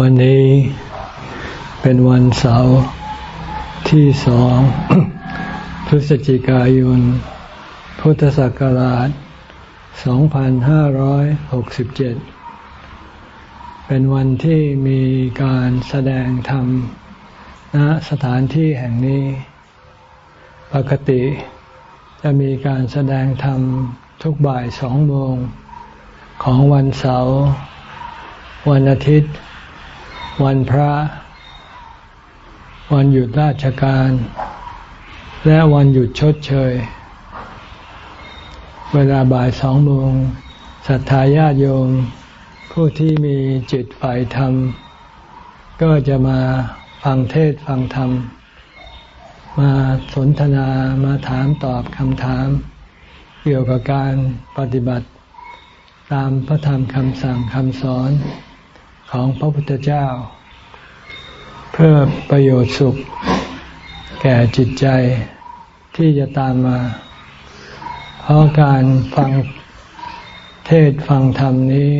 วันนี้เป็นวันเสาร์ที่สองพฤศจิกายน พุทธศักราช 2567 เป็นวันที่มีการแสดงธรรมณสถานที่แห่งนี้ ปกติจะมีการแสดงธรรมทุกบ่ายสองโมงของวันเสาร์วันอาทิตย์ วันพระ วันหยุดราชการ และวันหยุดชดเชย เวลาบ่ายสองโมงศรัทธาญาติโยม ผู้ที่มีจิตฝ่ายธรรม ก็จะมาฟังเทศฟังธรรม มาสนทนามาถามตอบคำถาม เกี่ยวกับการปฏิบัติตามพระธรรมคำสั่งคำสอน ของพระพุทธเจ้า เพื่อประโยชน์สุข แก่จิตใจที่จะตามมา เพราะการฟังเทศฟังธรรมนี้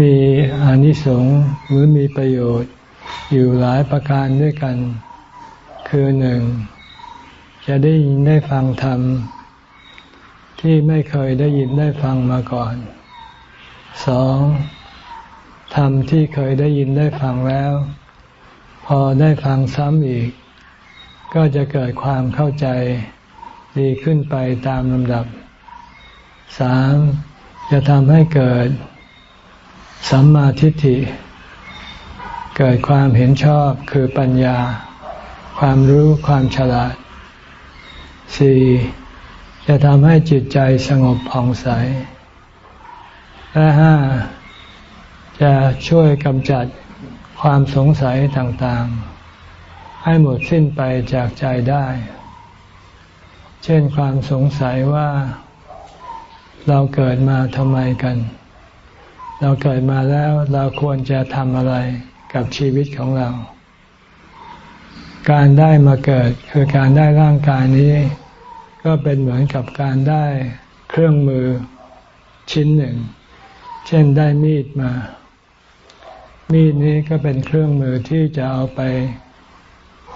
มีอนิสงส์หรือมีประโยชน์อยู่หลายประการด้วยกัน คือหนึ่ง จะได้ยินได้ฟังธรรม ที่ไม่เคยได้ยินได้ฟังมาก่อนสอง ธรรมที่เคยได้ยินได้ฟังแล้ว พอได้ฟังซ้ำอีก ก็จะเกิดความเข้าใจดีขึ้นไปตามลำดับสามจะทำให้เกิดสัมมาทิฏฐิ เกิดความเห็นชอบคือปัญญา ความรู้ความฉลาดสี่จะทำให้จิตใจสงบผ่องใสและห้า จะช่วยกำจัดความสงสัยต่างๆ ให้หมดสิ้นไปจากใจได้ เช่นความสงสัยว่าเราเกิดมาทำไมกัน เราเกิดมาแล้วเราควรจะทำอะไรกับชีวิตของเรา การได้มาเกิดคือการได้ร่างกายนี้ ก็เป็นเหมือนกับการได้เครื่องมือชิ้นหนึ่ง เช่นได้มีดมา มีดนี้ก็เป็นเครื่องมือที่จะเอาไป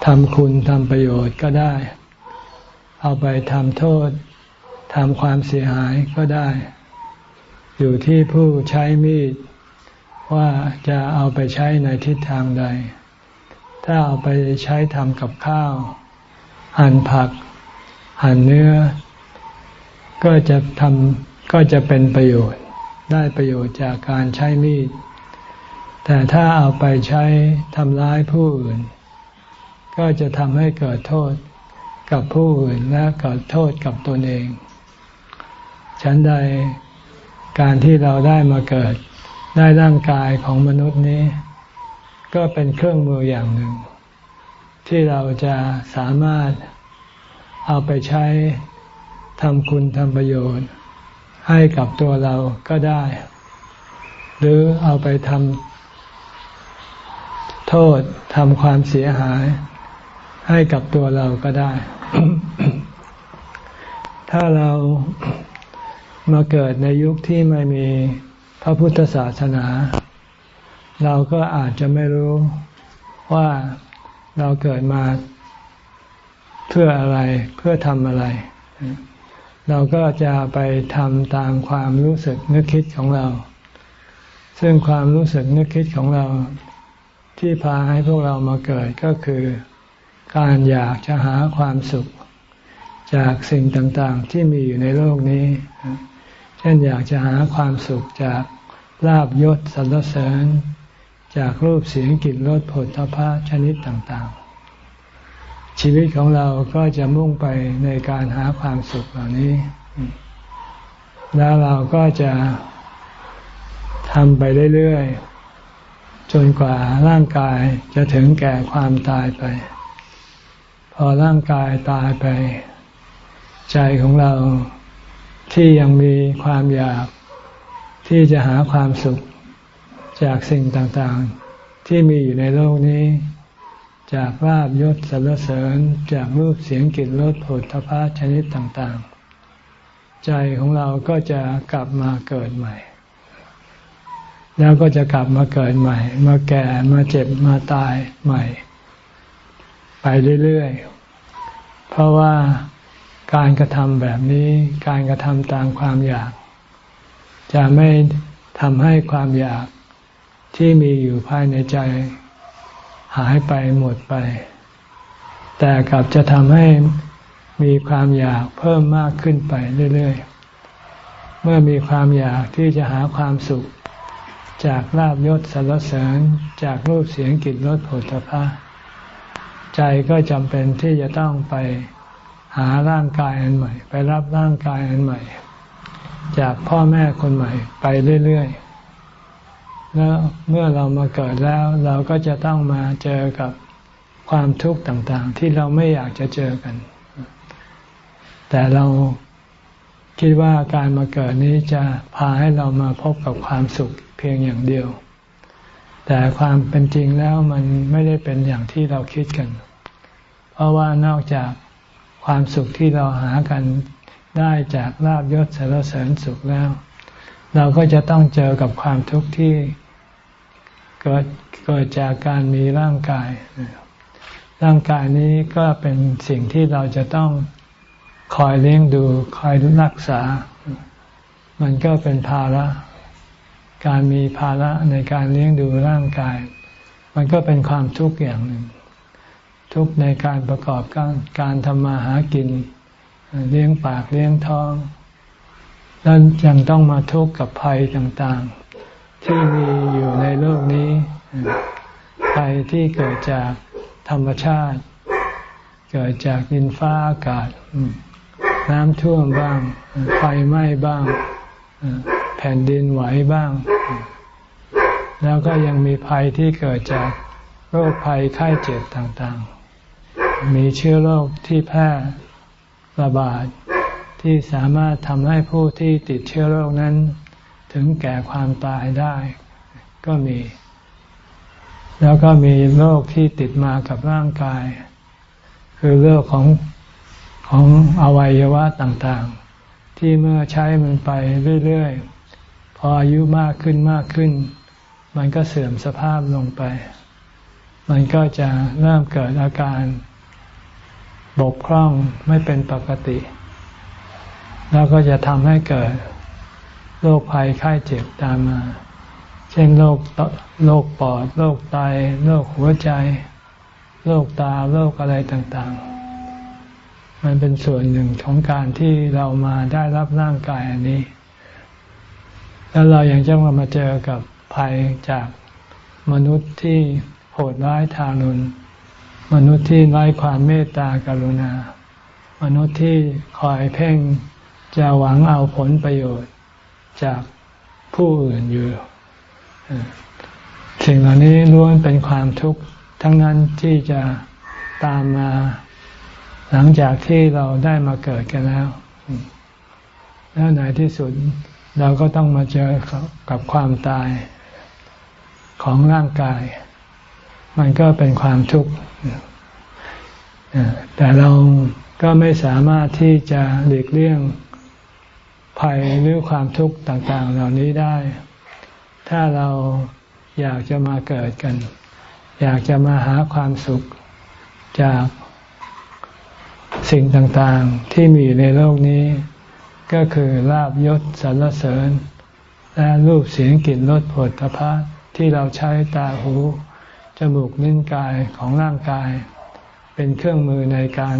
ทำคุณทำประโยชน์ก็ได้ เอาไปทำโทษทำความเสียหายก็ได้ อยู่ที่ผู้ใช้มีดว่าจะเอาไปใช้ในทิศทางใด ถ้าเอาไปใช้ทำกับข้าว หั่นผัก หั่นเนื้อ ก็จะทำก็จะเป็นประโยชน์ ได้ประโยชน์จากการใช้มีด แต่ถ้าเอาไปใช้ทำร้ายผู้อื่น ก็จะทำให้เกิดโทษกับผู้อื่นและเกิดโทษกับตนเอง ฉันใดการที่เราได้มาเกิดได้ร่างกายของมนุษย์นี้ ก็เป็นเครื่องมืออย่างหนึ่ง ที่เราจะสามารถเอาไปใช้ทำคุณทำประโยชน์ ให้กับตัวเราก็ได้ หรือเอาไปทำ ทษทำความเสียหาย ให้กับตัวเราก็ได้ ถ้าเรามาเกิดในยุคที่ไม่มีพระพุทธศาสนา เราก็อาจจะไม่รู้ว่าเราเกิดมาเพื่ออะไรเพื่อทำอะไร เราก็จะไปทำตามความรู้สึกนึกคิดของเรา ซึ่งความรู้สึกนึกคิดของเรา ที่พาให้พวกเรามาเกิดก็คือ การอยากจะหาความสุข จากสิ่งต่างๆ ที่มีอยู่ในโลกนี้ เช่นอยากจะหาความสุขจากลาบยศสรรเสริญ จากรูปเสียงกลิ่นรสผลทพะชนิดต่างๆ ชีวิตของเราก็จะมุ่งไปในการหาความสุขเหล่านี้ แล้วเราก็จะทำไปเรื่อยๆ จนกว่าร่างกายจะถึงแก่ความตายไป พอร่างกายตายไป ใจของเราที่ยังมีความอยากที่จะหาความสุขจากสิ่งต่างๆ ที่มีอยู่ในโลกนี้ จากลาบยศสรรเสริญจากรูปเสียงกลิ่นรสผลทพะชนิดต่างๆ ใจของเราก็จะกลับมาเกิดใหม่ แล้วก็จะกลับมาเกิดใหม่ มาแก่ มาเจ็บ มาตายใหม่ ไปเรื่อยๆ เพราะว่าการกระทำแบบนี้ การกระทำตามความอยาก จะไม่ทำให้ความอยากที่มีอยู่ภายในใจ หายไปหมดไป แต่กลับจะทำให้มีความอยากเพิ่มมากขึ้นไปเรื่อยๆ เมื่อมีความอยากที่จะหาความสุข จากลาบยศสรรเสริญจากรูปเสียงกลิ่นรสผลิตภัณฑ์ใจก็จำเป็นที่จะต้องไปหาร่างกายอันใหม่ ไปรับร่างกายอันใหม่ จากพ่อแม่คนใหม่ ไปเรื่อยๆ แล้วเมื่อเรามาเกิดแล้ว เราก็จะต้องมาเจอกับความทุกข์ต่างๆ ที่เราไม่อยากจะเจอกัน แต่เราคิดว่าการมาเกิดนี้จะพาให้เรามาพบกับความสุข พียงอย่างเดียว แต่ความเป็นจริงแล้วมันไม่ได้เป็นอย่างที่เราคิดกัน เพราะว่านอกจากความสุขที่เราหากันได้จากลาบยศสารเสริญสุขแล้ว เราก็จะต้องเจอกับความทุกข์ที่เกิดเกิดจากการมีร่างกาย ร่างกายนี้ก็เป็นสิ่งที่เราจะต้องคอยเลี้ยงดู คอยรักษา มันก็เป็นภาระ การมีภาระในการเลี้ยงดูร่างกาย มันก็เป็นความทุกข์อย่างหนึ่ง ทุกในการประกอบการการทำมาหากิน เลี้ยงปากเลี้ยงท้องแล้วยังต้องมาทุกข์กับภัยต่างๆ ที่มีอยู่ในโลกนี้ ภัยที่เกิดจากธรรมชาติ เกิดจากดินฟ้าอากาศ น้ำท่วมบ้าง ไฟไหม้บ้าง ผ่นดินไหวบ้าง แล้วก็ยังมีภัยที่เกิดจากโรคภัยไข้เจ็บต่างๆ มีเชื้อโรคที่แพร่ระบาดที่สามารถทำให้ผู้ที่ติดเชื้อโรคนั้น ถึงแก่ความตายได้ ก็มี แล้วก็มีโรคที่ติดมากับร่างกาย คือโรคของของอวัยวะต่างๆ ที่เมื่อใช้มันไปเรื่อยๆ ออายุมากขึ้นมากขึ้น มันก็เสื่อมสภาพลงไป มันก็จะเริ่มเกิดอาการ บกพร่องไม่เป็นปกติ แล้วก็จะทำให้เกิดโรคภัยไข้เจ็บตามมา เช่นโรคโรคปอดโรคไตโรคหัวใจโรคตาโรคอะไรต่างๆ มันเป็นส่วนหนึ่งของการที่เรามาได้รับร่างกายอันนี้ แล้วเรายัางจะมามาเจอกับภัยจากมนุษย์ที่โหดร้ายทารุณมนุษย์ที่ไร้ความเมตตากรุณา มนุษย์ที่คอยเพ่งจะหวังเอาผลประโยชน์จากผู้อื่นอยู่สิ่งเหล่านี้ล้วนเป็นความทุกข์ทั้งนั้นที่จะตามมาหลังจากที่เราได้มาเกิดกันแล้ว แล้วในที่สุด เราก็ต้องมาเจอกับความตายของร่างกาย มันก็เป็นความทุกข์แต่เราก็ไม่สามารถที่จะหลีกเลี่ยงภัยหรือความทุกข์ต่างๆ เหล่านี้ได้ ถ้าเราอยากจะมาเกิดกัน อยากจะมาหาความสุขจากสิ่งต่างๆที่มีในโลกนี้ ก็คือลาบยศสรรเสริญ และรูปเสียงกลิ่นรสผลพระที่เราใช้ตาหู จมูกนิ้นกายของร่างกาย เป็นเครื่องมือในการ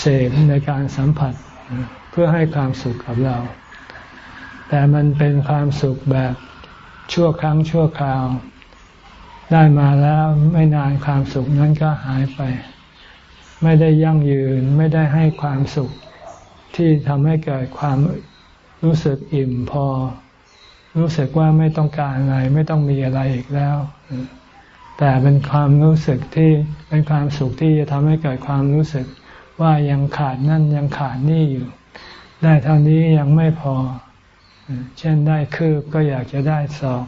เสพในการสัมผัส เพื่อให้ความสุขกับเรา แต่มันเป็นความสุขแบบชั่วครั้งชั่วคราว ได้มาแล้วไม่นานความสุขนั้นก็หายไป ไม่ได้ยั่งยืนไม่ได้ให้ความสุข ที่ทำให้เกิดความรู้สึกอิ่มพอ รู้สึกว่าไม่ต้องการอะไรไม่ต้องมีอะไรอีกแล้ว แต่เป็นความรู้สึกที่เป็นความสุขที่จะทำให้เกิดความรู้สึกว่ายังขาดนั่นยังขาดนี่อยู่ ได้เท่านี้ยังไม่พอ เช่นได้คืบก็อยากจะได้ศอก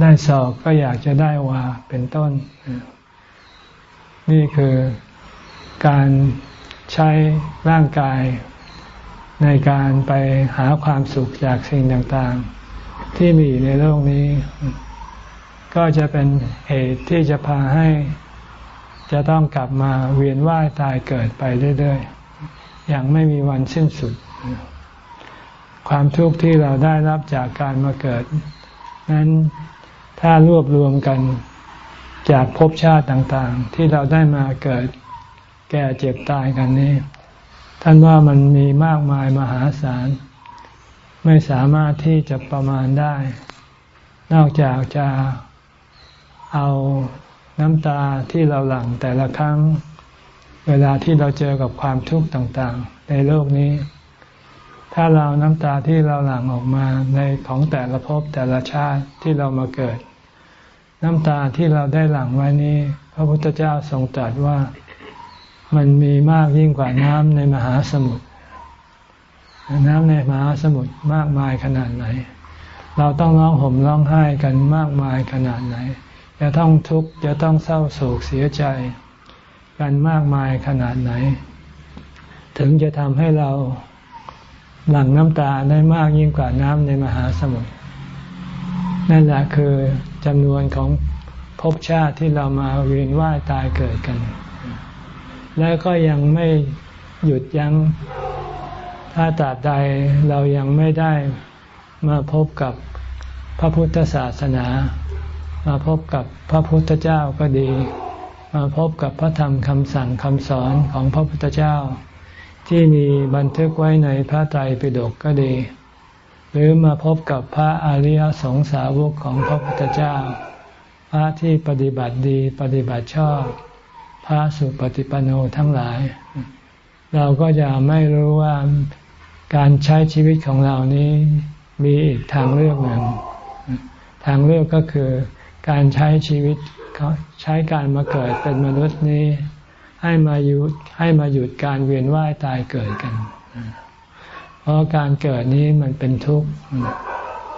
ได้ศอกก็อยากจะได้วาเป็นต้น นี่คือการ ใช้ร่างกายในการไปหาความสุขจากสิ่งต่างๆ ที่มีในโลกนี้ ก็จะเป็นเหตุที่จะพาให้ จะต้องกลับมาเวียนว่ายตายเกิดไปเรื่อยๆ อย่างไม่มีวันสิ้นสุด ความทุกข์ที่เราได้รับจากการมาเกิด นั้นถ้ารวบรวมกันจากภพชาติต่างๆ ที่เราได้มาเกิด แก่เจ็บตายกันนี้ ท่านว่ามันมีมากมายมหาศาล ไม่สามารถที่จะประมาณได้ นอกจากจะเอาน้ำตาที่เราหลั่งแต่ละครั้ง เวลาที่เราเจอกับความทุกข์ต่างๆ ในโลกนี้ ถ้าเราน้ำตาที่เราหลั่งออกมาในของแต่ละภพแต่ละชาติที่เรามาเกิด น้ำตาที่เราได้หลั่งไว้นี้ พระพุทธเจ้าทรงตรัสว่า มันมีมากยิ่งกว่าน้ำในมหาสมุทรน้ำในมหาสมุทรมากมายขนาดไหน เราต้องร้องห่มร้องไห้กันมากมายขนาดไหน จะต้องทุกข์จะต้องเศร้าโศกเสียใจ กันมากมายขนาดไหน ถึงจะทำให้เราหลั่งน้ำตาได้มากยิ่งกว่าน้ำในมหาสมุทรนั่นแหละคือจำนวนของภพชาติที่เรามาเวียนว่ายตายเกิดกัน แล้วก็ยังไม่หยุดยัง้ง ถ้าตราบใดเรายังไม่ได้มาพบกับพระพุทธศาสนา มาพบกับพระพุทธเจ้าก็ดี มาพบกับพระธรรมคำสั่งคำสอนของพระพุทธเจ้า ที่มีบันทึกไว้ในพระไตรปิฎกก็ดี หรือมาพบกับพระอริยสงสาวกของพระพุทธเจ้า พระที่ปฏิบัติดีปฏิบัติชอบ พระสุปฏิปันโนทั้งหลาย เราก็จะไม่รู้ว่าการใช้ชีวิตของเรานี้มีอีกทางเลือกหนึ่ง ทางเลือกก็คือการใช้ชีวิตใช้การมาเกิดเป็นมนุษย์นี้ ให้มาหยุดให้มาหยุดการเวียนว่ายตายเกิดกัน เพราะการเกิดนี้มันเป็นทุกข์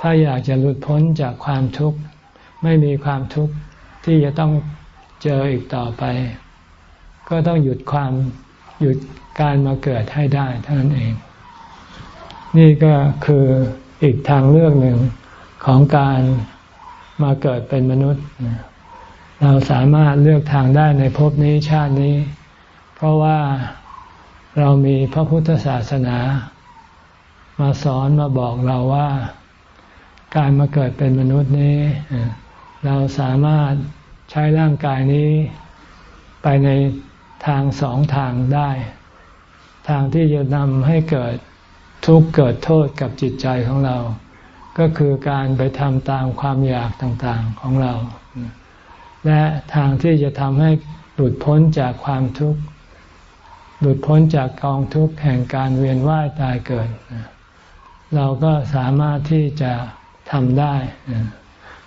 ถ้าอยากจะหลุดพ้นจากความทุกข์ ไม่มีความทุกข์ที่จะต้องเจออีกต่อไป ก็ต้องหยุดความหยุดการมาเกิดให้ได้เท่านั้นเอง นี่ก็คืออีกทางเลือกหนึ่งของการมาเกิดเป็นมนุษย์ เราสามารถเลือกทางได้ในภพนี้ชาตินี้ เพราะว่าเรามีพระพุทธศาสนา มาสอนมาบอกเราว่าการมาเกิดเป็นมนุษย์นี้ เราสามารถใช้ร่างกายนี้ไปใน ทางสองทางได้ ทางที่จะนำให้เกิดทุกข์เกิดโทษกับจิตใจของเรา ก็คือการไปทำตามความอยากต่างๆของเรา และทางที่จะทำให้หลุดพ้นจากความทุกข์หลุดพ้นจากกองทุกข์แห่งการเวียนว่ายตายเกิด เราก็สามารถที่จะทำได้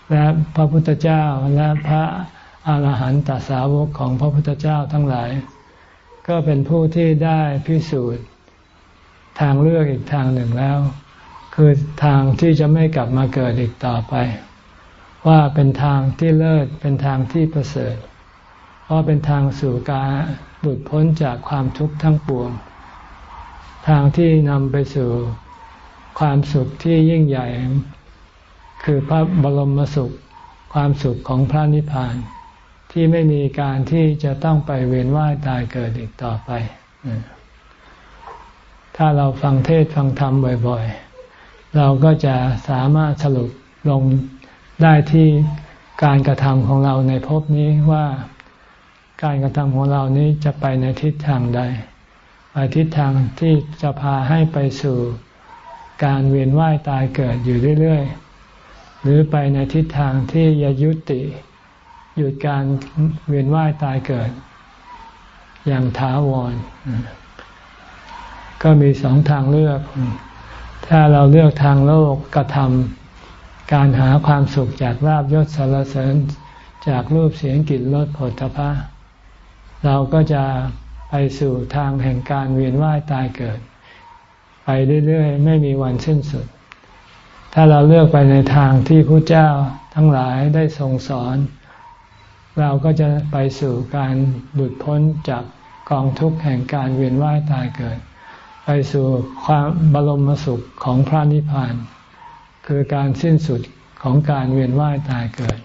และพระพุทธเจ้าและพระ อรหันตสาวกของพระพุทธเจ้าทั้งหลาย ก็เป็นผู้ที่ได้พิสูจน์ทางเลือกอีกทางหนึ่งแล้ว คือทางที่จะไม่กลับมาเกิดอีกต่อไป ว่าเป็นทางที่เลิศเป็นทางที่ประเสริฐ เพราะเป็นทางสู่การหลุดพ้นจากความทุกข์ทั้งปวง ทางที่นำไปสู่ความสุขที่ยิ่งใหญ่ คือพระบรมสุข ความสุขของพระนิพพาน ที่ไม่มีการที่จะต้องไปเวียนว่ายตายเกิดอีกต่อไป ถ้าเราฟังเทศฟังธรรมบ่อยๆ เราก็จะสามารถสรุปลงได้ที่การกระทำของเราในภพนี้ว่าการกระทำของเรานี้จะไปในทิศทางใด ไปทิศทางที่จะพาให้ไปสู่การเวียนว่ายตายเกิดอยู่เรื่อยๆ หรือไปในทิศทางที่จะยุติ หยุดการเวียนว่ายตายเกิด อย่างถาวร ก็มีสองทางเลือก ถ้าเราเลือกทางโลกกระทำการหาความสุขจากลาบยศสารเสริญจากรูปเสียงกลิ่นรสผลตภะเราก็จะไปสู่ทางแห่งการเวียนว่ายตายเกิด ไปเรื่อยๆ ไม่มีวันสิ้นสุด ถ้าเราเลือกไปในทางที่พระเจ้าทั้งหลายได้ทรงสอน เราก็จะไปสู่การหลุดพ้นจากกองทุกข์แห่งการเวียนว่ายตายเกิด ไปสู่ความบรมสุขของพระนิพพาน คือการสิ้นสุดของการเวียนว่ายตายเกิด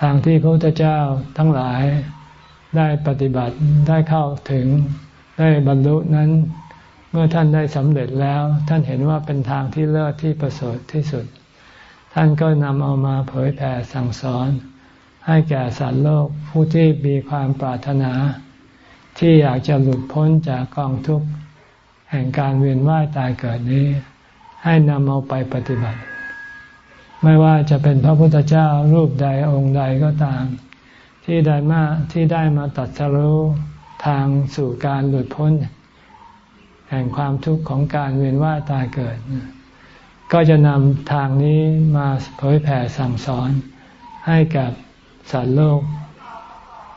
ทางที่พระพุทธเจ้าทั้งหลายได้ปฏิบัติได้เข้าถึงได้บรรลุนั้น เมื่อท่านได้สำเร็จแล้ว ท่านเห็นว่าเป็นทางที่เลิศที่ประเสริฐที่สุด ท่านก็นำเอามาเผยแผ่สั่งสอน ให้แก่สัตว์โลกผู้ที่มีความปรารถนา ที่อยากจะหลุดพ้นจากกองทุกข์แห่งการเวียนว่ายตายเกิดนี้ ให้นำเอาไปปฏิบัติ ไม่ว่าจะเป็นพระพุทธเจ้ารูปใดองค์ใดก็ตาม ที่ได้มาที่ได้มาตัดสรู้ทางสู่การหลุดพ้น แห่งความทุกข์ของการเวียนว่ายตายเกิด ก็จะนำทางนี้มาเผยแผ่สั่งสอนให้กับ สัตว์โลก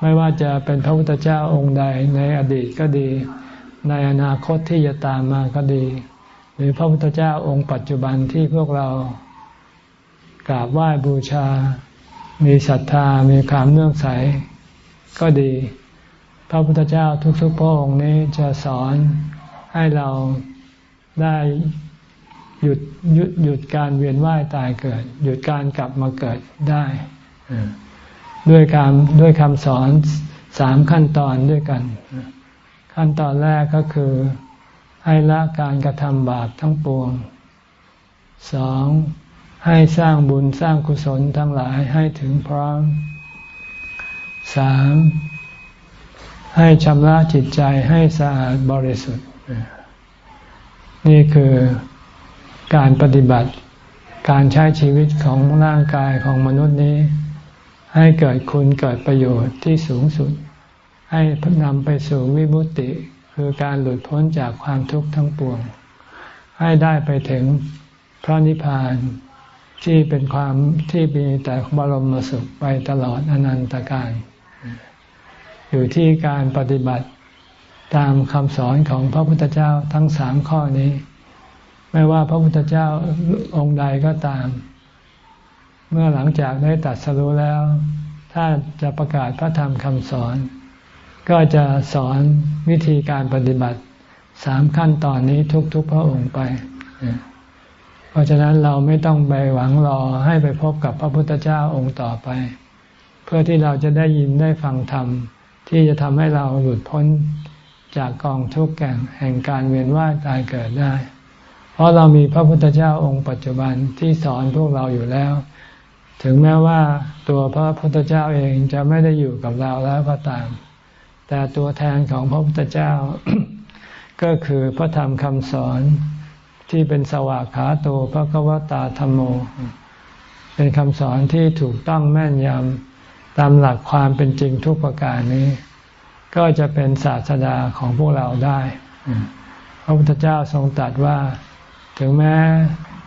ไม่ว่าจะเป็นพระพุทธเจ้าองค์ใดในอดีตก็ดี ในอนาคตที่จะตามมาก็ดี หรือพระพุทธเจ้าองค์ปัจจุบันที่พวกเรากราบไหว้บูชา มีศรัทธา มีความเนื่องใส ก็ดี พระพุทธเจ้าทุกๆพระองค์นี้จะสอนให้เราได้หยุดหยุดหยุดการเวียนว่ายตายเกิด หยุดการกลับมาเกิดได้ ด้วยการด้วยคำสอนสามขั้นตอนด้วยกัน ขั้นตอนแรกก็คือ ให้ละการกระทำบาปทั้งปวงสองให้สร้างบุญสร้างกุศลทั้งหลายให้ถึงพร้อมสามให้ชำระจิตใจให้สะอาดบริสุทธิ์ นี่คือการปฏิบัติการใช้ชีวิตของร่างกายของมนุษย์นี้ ให้เกิดคุณเกิดประโยชน์ที่สูงสุด ให้นำไปสู่วิมุตติ คือการหลุดพ้นจากความทุกข์ทั้งปวง ให้ได้ไปถึงพระนิพพานที่เป็นความที่มีแต่บรมสุขไปตลอดอนันตการ อยู่ที่การปฏิบัติตามคำสอนของพระพุทธเจ้าทั้งสามข้อนี้ ไม่ว่าพระพุทธเจ้าองค์ใดก็ตาม เมื่อหลังจากได้ตัดสรู้แล้ว ถ้าจะประกาศพระธรรมคำสอน ก็จะสอนวิธีการปฏิบัติสามขั้นตอนนี้ทุกๆพระองค์ไป เพราะฉะนั้นเราไม่ต้องไปหวังรอให้ไปพบกับพระพุทธเจ้าองค์ต่อไป เพื่อที่เราจะได้ยินได้ฟังธรรม ที่จะทำให้เราหลุดพ้นจากกองทุกข์แก่งแห่งการเวียนว่ายตายเกิดได้ เพราะเรามีพระพุทธเจ้าองค์ปัจจุบันที่สอนพวกเราอยู่แล้ว ถึงแม้ว่าตัวพระพุทธเจ้าเองจะไม่ได้อยู่กับเราแล้วก็ตาม แต่ตัวแทนของพระพุทธเจ้า ก็คือพระธรรมคำสอนที่เป็นสวากขาโตพระกวตาธรรมโม เป็นคำสอนที่ถูกต้องแม่นยำตามหลักความเป็นจริงทุกประการนี้ ก็จะเป็นศาสดาของพวกเราได้พระพุทธเจ้าทรงตรัสว่า ถึงแม้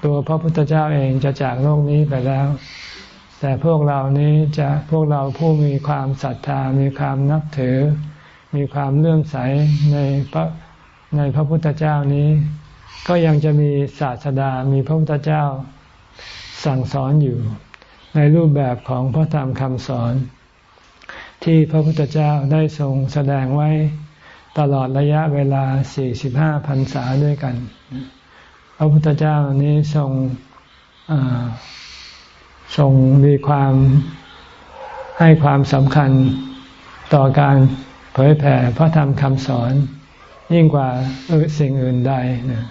ตัวพระพุทธเจ้าเองจะจากโลกนี้ไปแล้ว แต่พวกเรานี้จะพวกเราผู้มีความศรัทธา มีความนับถือ มีความเลื่อมใสในพระในพระพุทธเจ้านี้ ก็ยังจะมีศาสดา มีพระพุทธเจ้าสั่งสอนอยู่ ในรูปแบบของพระธรรมคำสอน ที่พระพุทธเจ้าได้ทรงแสดงไว้ตลอดระยะเวลา 45พรรษาด้วยกัน พระพุทธเจ้านี้ทรง ทรงมีความให้ความสำคัญต่อการเผยแผ่พระธรรมคำสอน ยิ่งกว่าสิ่งอื่นใดนะ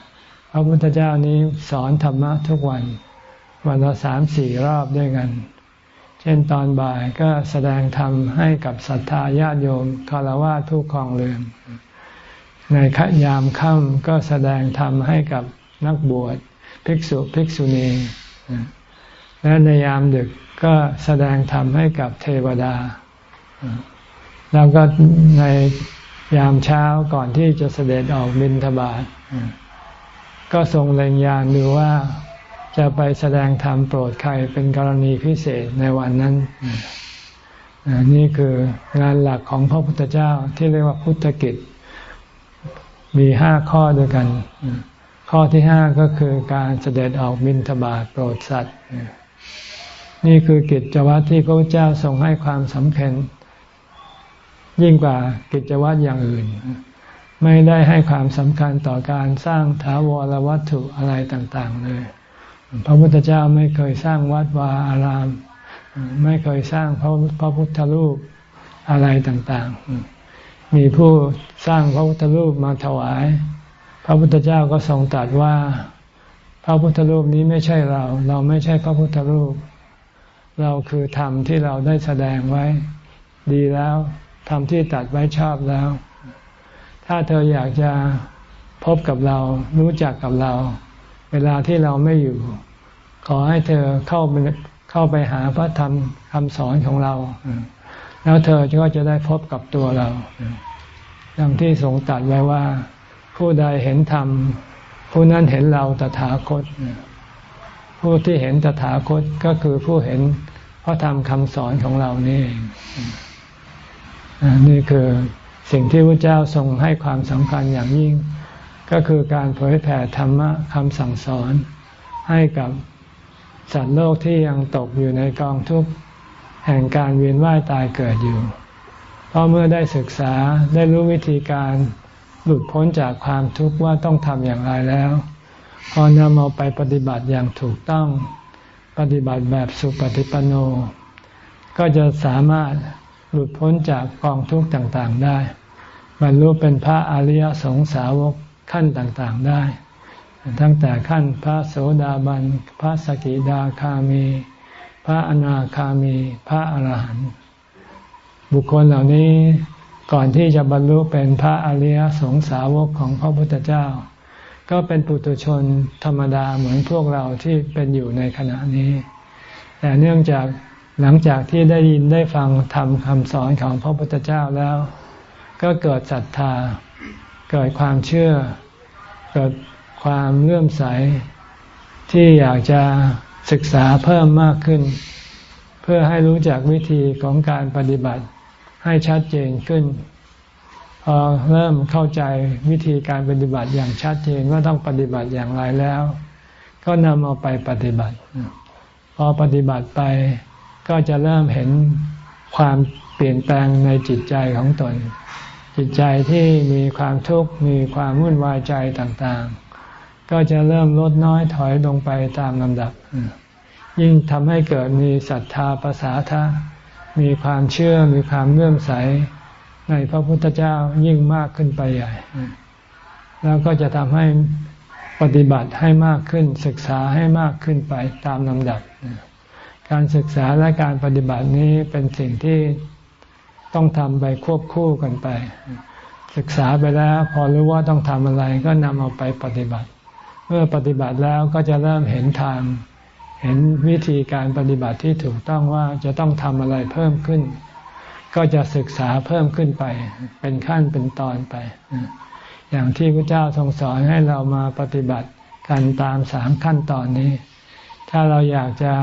พระพุทธเจ้านี้สอนธรรมะทุกวัน วันละสามสี่รอบด้วยกัน เช่นตอนบ่ายก็แสดงธรรมให้กับศรัทธาญาติโยมคารวะทุกคลองเรือนในขยามค่ำก็แสดงธรรมให้กับนักบวชภิกษุภิกษุณี และในยามดึกก็แสดงธรรมให้กับเทวดา แล้วก็ในยามเช้าก่อนที่จะเสด็จออกบินทบาทก็ทรงเล็งยานดูว่าจะไปแสดงธรรมโปรดใครเป็นกรณีพิเศษในวันนั้น นี่คืองานหลักของพระพุทธเจ้าที่เรียกว่าพุทธกิจ มีห้าข้อด้วยกัน ข้อที่ห้าก็คือการเสด็จออกบินทบาทโปรดสัตว์ นี่คือกิจวัตรที่พระพุทธเจ้าทรงให้ความสำคัญ ยิ่งกว่ากิจวัตรอย่างอื่น ไม่ได้ให้ความสำคัญต่อการสร้างถาวรวัตถุอะไรต่าง ๆ เลย พระพุทธเจ้าไม่เคยสร้างวัดวาอาราม ไม่เคยสร้างพระพระพุทธรูปอะไรต่างๆ มีผู้สร้างพระพุทธรูปมาถวาย พระพุทธเจ้าก็ทรงตรัสว่า พระพุทธรูปนี้ไม่ใช่เรา เราไม่ใช่พระพุทธรูป เราคือธรรมที่เราได้แสดงไว้ ดีแล้วธรรมที่ตัดไว้ชอบแล้ว ถ้าเธออยากจะพบกับเรารู้จักกับเรา เวลาที่เราไม่อยู่ ขอให้เธอเข้าไปเข้าไปหาพระธรรมคำสอนของเรา แล้วเธอก็จะได้พบกับตัวเราดังที่ทรงตัดไว้ว่า ผู้ใดเห็นธรรมผู้นั้นเห็นเราตถาคต ผู้ที่เห็นตถาคตก็คือผู้เห็นพระธรรมคำสอนของเรานี่เองนี่คือสิ่งที่พระเจ้าทรงให้ความสำคัญอย่างยิ่ง ก็คือการเผยแผ่ธรรมะคำสั่งสอนให้กับสัตว์โลกที่ยังตกอยู่ในกองทุกข์แห่งการเวียนว่ายตายเกิดอยู่ เพราะเมื่อได้ศึกษาได้รู้วิธีการหลุดพ้นจากความทุกข์ว่าต้องทำอย่างไรแล้ว พอนำเอาไปปฏิบัติอย่างถูกต้องปฏิบัติแบบสุปฏิปันโน ก็จะสามารถหลุดพ้นจากกองทุกข์ต่างๆได้ บรรลุเป็นพระอริยสงสาวกขั้นต่างๆได้ ตั้งแต่ขั้นพระโสดาบัน พระสกิดาคามี พระอนาคามี พระอรหันต์บุคคลเหล่านี้ก่อนที่จะบรรลุเป็นพระอริยสงสาวกของพระพุทธเจ้า ก็เป็นปุถุชนธรรมดาเหมือนพวกเราที่เป็นอยู่ในขณะนี้ แต่เนื่องจากหลังจากที่ได้ยินได้ฟังทำคำสอนของพระพุทธเจ้าแล้ว ก็เกิดศรัทธา เกิดความเชื่อ เกิดความเลื่อมใส ที่อยากจะศึกษาเพิ่มมากขึ้น เพื่อให้รู้จักวิธีของการปฏิบัติให้ชัดเจนขึ้น พอเริ่มเข้าใจวิธีการปฏิบัติอย่างชัดเจนว่าต้องปฏิบัติอย่างไรแล้ว ก็นำเอาไปปฏิบัติ พอปฏิบัติไปก็จะเริ่มเห็นความเปลี่ยนแปลงในจิตใจของตน จิตใจที่มีความทุกข์มีความวุ่นวายใจต่างๆ ก็จะเริ่มลดน้อยถอยลงไปตามลำดับ ยิ่งทำให้เกิดมีศรัทธาภาษาทะมีความเชื่อมีความเลื่อมใส ในพระพุทธเจ้ายิ่งมากขึ้นไปใหญ่ แล้วก็จะทำให้ปฏิบัติให้มากขึ้น ศึกษาให้มากขึ้นไปตามลำดับ การศึกษาและการปฏิบัตินี้เป็นสิ่งที่ต้องทำไปควบคู่กันไป ศึกษาไปแล้ว พอรู้ว่าต้องทำอะไรก็นำเอาไปปฏิบัติ เมื่อปฏิบัติแล้วก็จะเริ่มเห็นทาง เห็นวิธีการปฏิบัติที่ถูกต้องว่าจะต้องทำอะไรเพิ่มขึ้น ก็จะศึกษาเพิ่มขึ้นไป เป็นขั้นเป็นตอนไป อย่างที่พระเจ้าทรงสอนให้เรามาปฏิบัติกันตามสามขั้นตอนนี้ ถ้าเราอยากจะ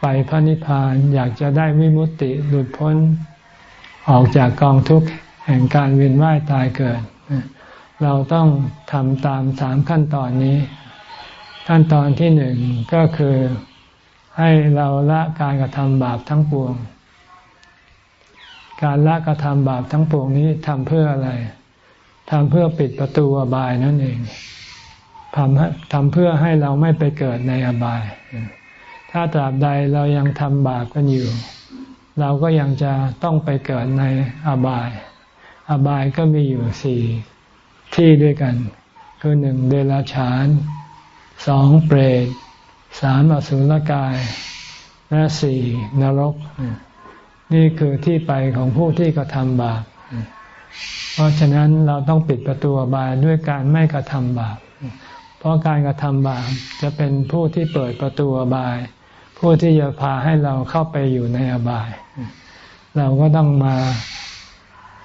ไปพระนิพพาน อยากจะได้วิมุตติหลุดพ้นออกจากกองทุกข์แห่งการเวียนว่ายตายเกิด เราต้องทำตามสามขั้นตอนนี้ ขั้นตอนที่หนึ่งก็คือให้เราละการกระทำบาปทั้งปวง การละกระทำบาปทั้งปวงนี้ทำเพื่ออะไรทำเพื่อปิดประตูอบายนั่นเองทำทำเพื่อให้เราไม่ไปเกิดในอบาย ถ้าตราบใดเรายังทำบาปกันอยู่ เราก็ยังจะต้องไปเกิดในอบาย อบายก็มีอยู่สี่ที่ด้วยกัน คือหนึ่งเดรัจฉานสองเปรตสามอสุรกาย และสี่นรก นี่คือที่ไปของผู้ที่กระทำบาป เพราะฉะนั้นเราต้องปิดประตูบายด้วยการไม่กระทำบาป เพราะการกระทำบาปจะเป็นผู้ที่เปิดประตูบาย ผู้ที่จะพาให้เราเข้าไปอยู่ในอบาย เราก็ต้องมา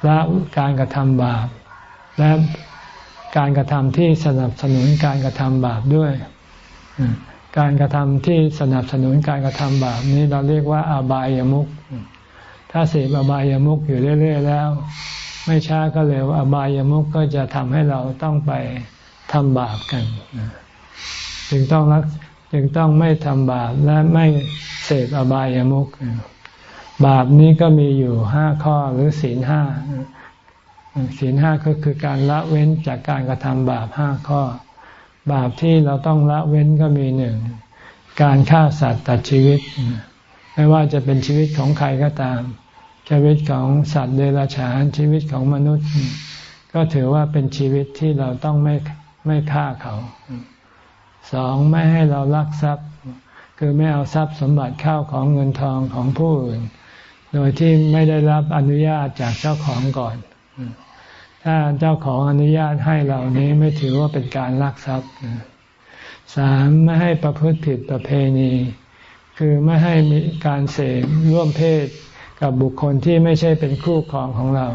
ละการกระทำบาป และการกระทำที่สนับสนุนการกระทำบาปด้วย การกระทำที่สนับสนุนการกระทำบาปนี้เราเรียกว่าอบายามุข ถ้าเสพอบายามุขอยู่เรื่อย ๆ แล้ว ไม่ช้าก็เร็วอบายามุขก็จะทำให้เราต้องไปทำบาปกันจึงต้องรักจึงต้องไม่ทำบาปและไม่เสพอบายามุขบาปนี้ก็มีอยู่ห้าข้อหรือศีลห้าศีลห้าก็คือการละเว้นจากการกระทำบาปห้าข้อ บาปที่เราต้องละเว้นก็มีหนึ่งการฆ่าสัตว์ตัดชีวิต ไม่ว่าจะเป็นชีวิตของใครก็ตาม ชีวิตของสัตว์เดรัจฉานชีวิตของมนุษย์ ก็ถือว่าเป็นชีวิตที่เราต้องไม่ไม่ฆ่าเขาสองไม่ให้เราลักทรัพย์ คือไม่เอาทรัพย์สมบัติข้าวของเงินทองของผู้อื่น โดยที่ไม่ได้รับอนุญาตจากเจ้าของก่อน ถ้าเจ้าของอนุญาตให้เหล่านี้ไม่ถือว่าเป็นการลักทรัพย์สามไม่ให้ประพฤติผิดประเพณี คือไม่ให้มีการเสพร่วมเพศ กับบุคคลที่ไม่ใช่เป็นคู่ครองของเรา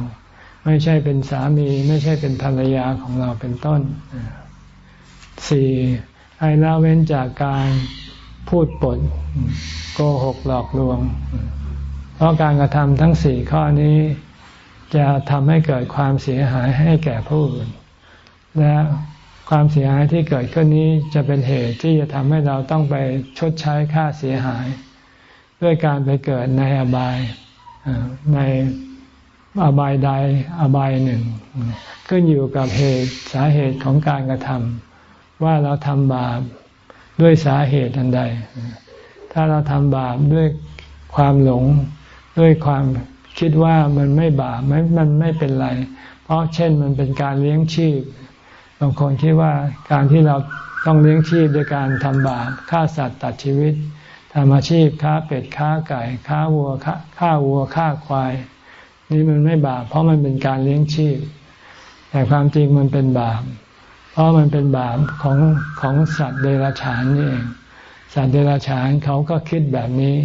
ไม่ใช่เป็นสามี ไม่ใช่เป็นภรรยาของเราเป็นต้นสี่ให้ละเว้นจากการพูดปดโกหกหลอกลวง เพราะการกระทำทั้งสี่ข้อนี้จะทำให้เกิดความเสียหายให้แก่ผู้อื่น และความเสียหายที่เกิดขึ้นนี้จะเป็นเหตุที่จะทำให้เราต้องไปชดใช้ค่าเสียหาย ด้วยการไปเกิดในอบาย ในอบายใดอบายหนึ่ง ขึ้นอยู่กับเหตุสาเหตุของการกระทำว่าเราทำบาปด้วยสาเหตุอันใด ถ้าเราทำบาปด้วยความหลงด้วยความคิดว่ามันไม่บาปไม่มันไม่เป็นไร เพราะเช่นมันเป็นการเลี้ยงชีพ บางคนคิดว่าการที่เราต้องเลี้ยงชีพโดยการทำบาปฆ่าสัตว์ตัดชีวิต ทำอาชีพค้าเป็ดค้าไก่ค้าวัวฆ่าวัวฆ่าควาย นี่มันไม่บาปเพราะมันเป็นการเลี้ยงชีพ แต่ความจริงมันเป็นบาป เพราะมันเป็นบาปของของสัตว์เดรัจฉานนี่เองสัตว์เดรัจฉานเขาก็คิดแบบนี้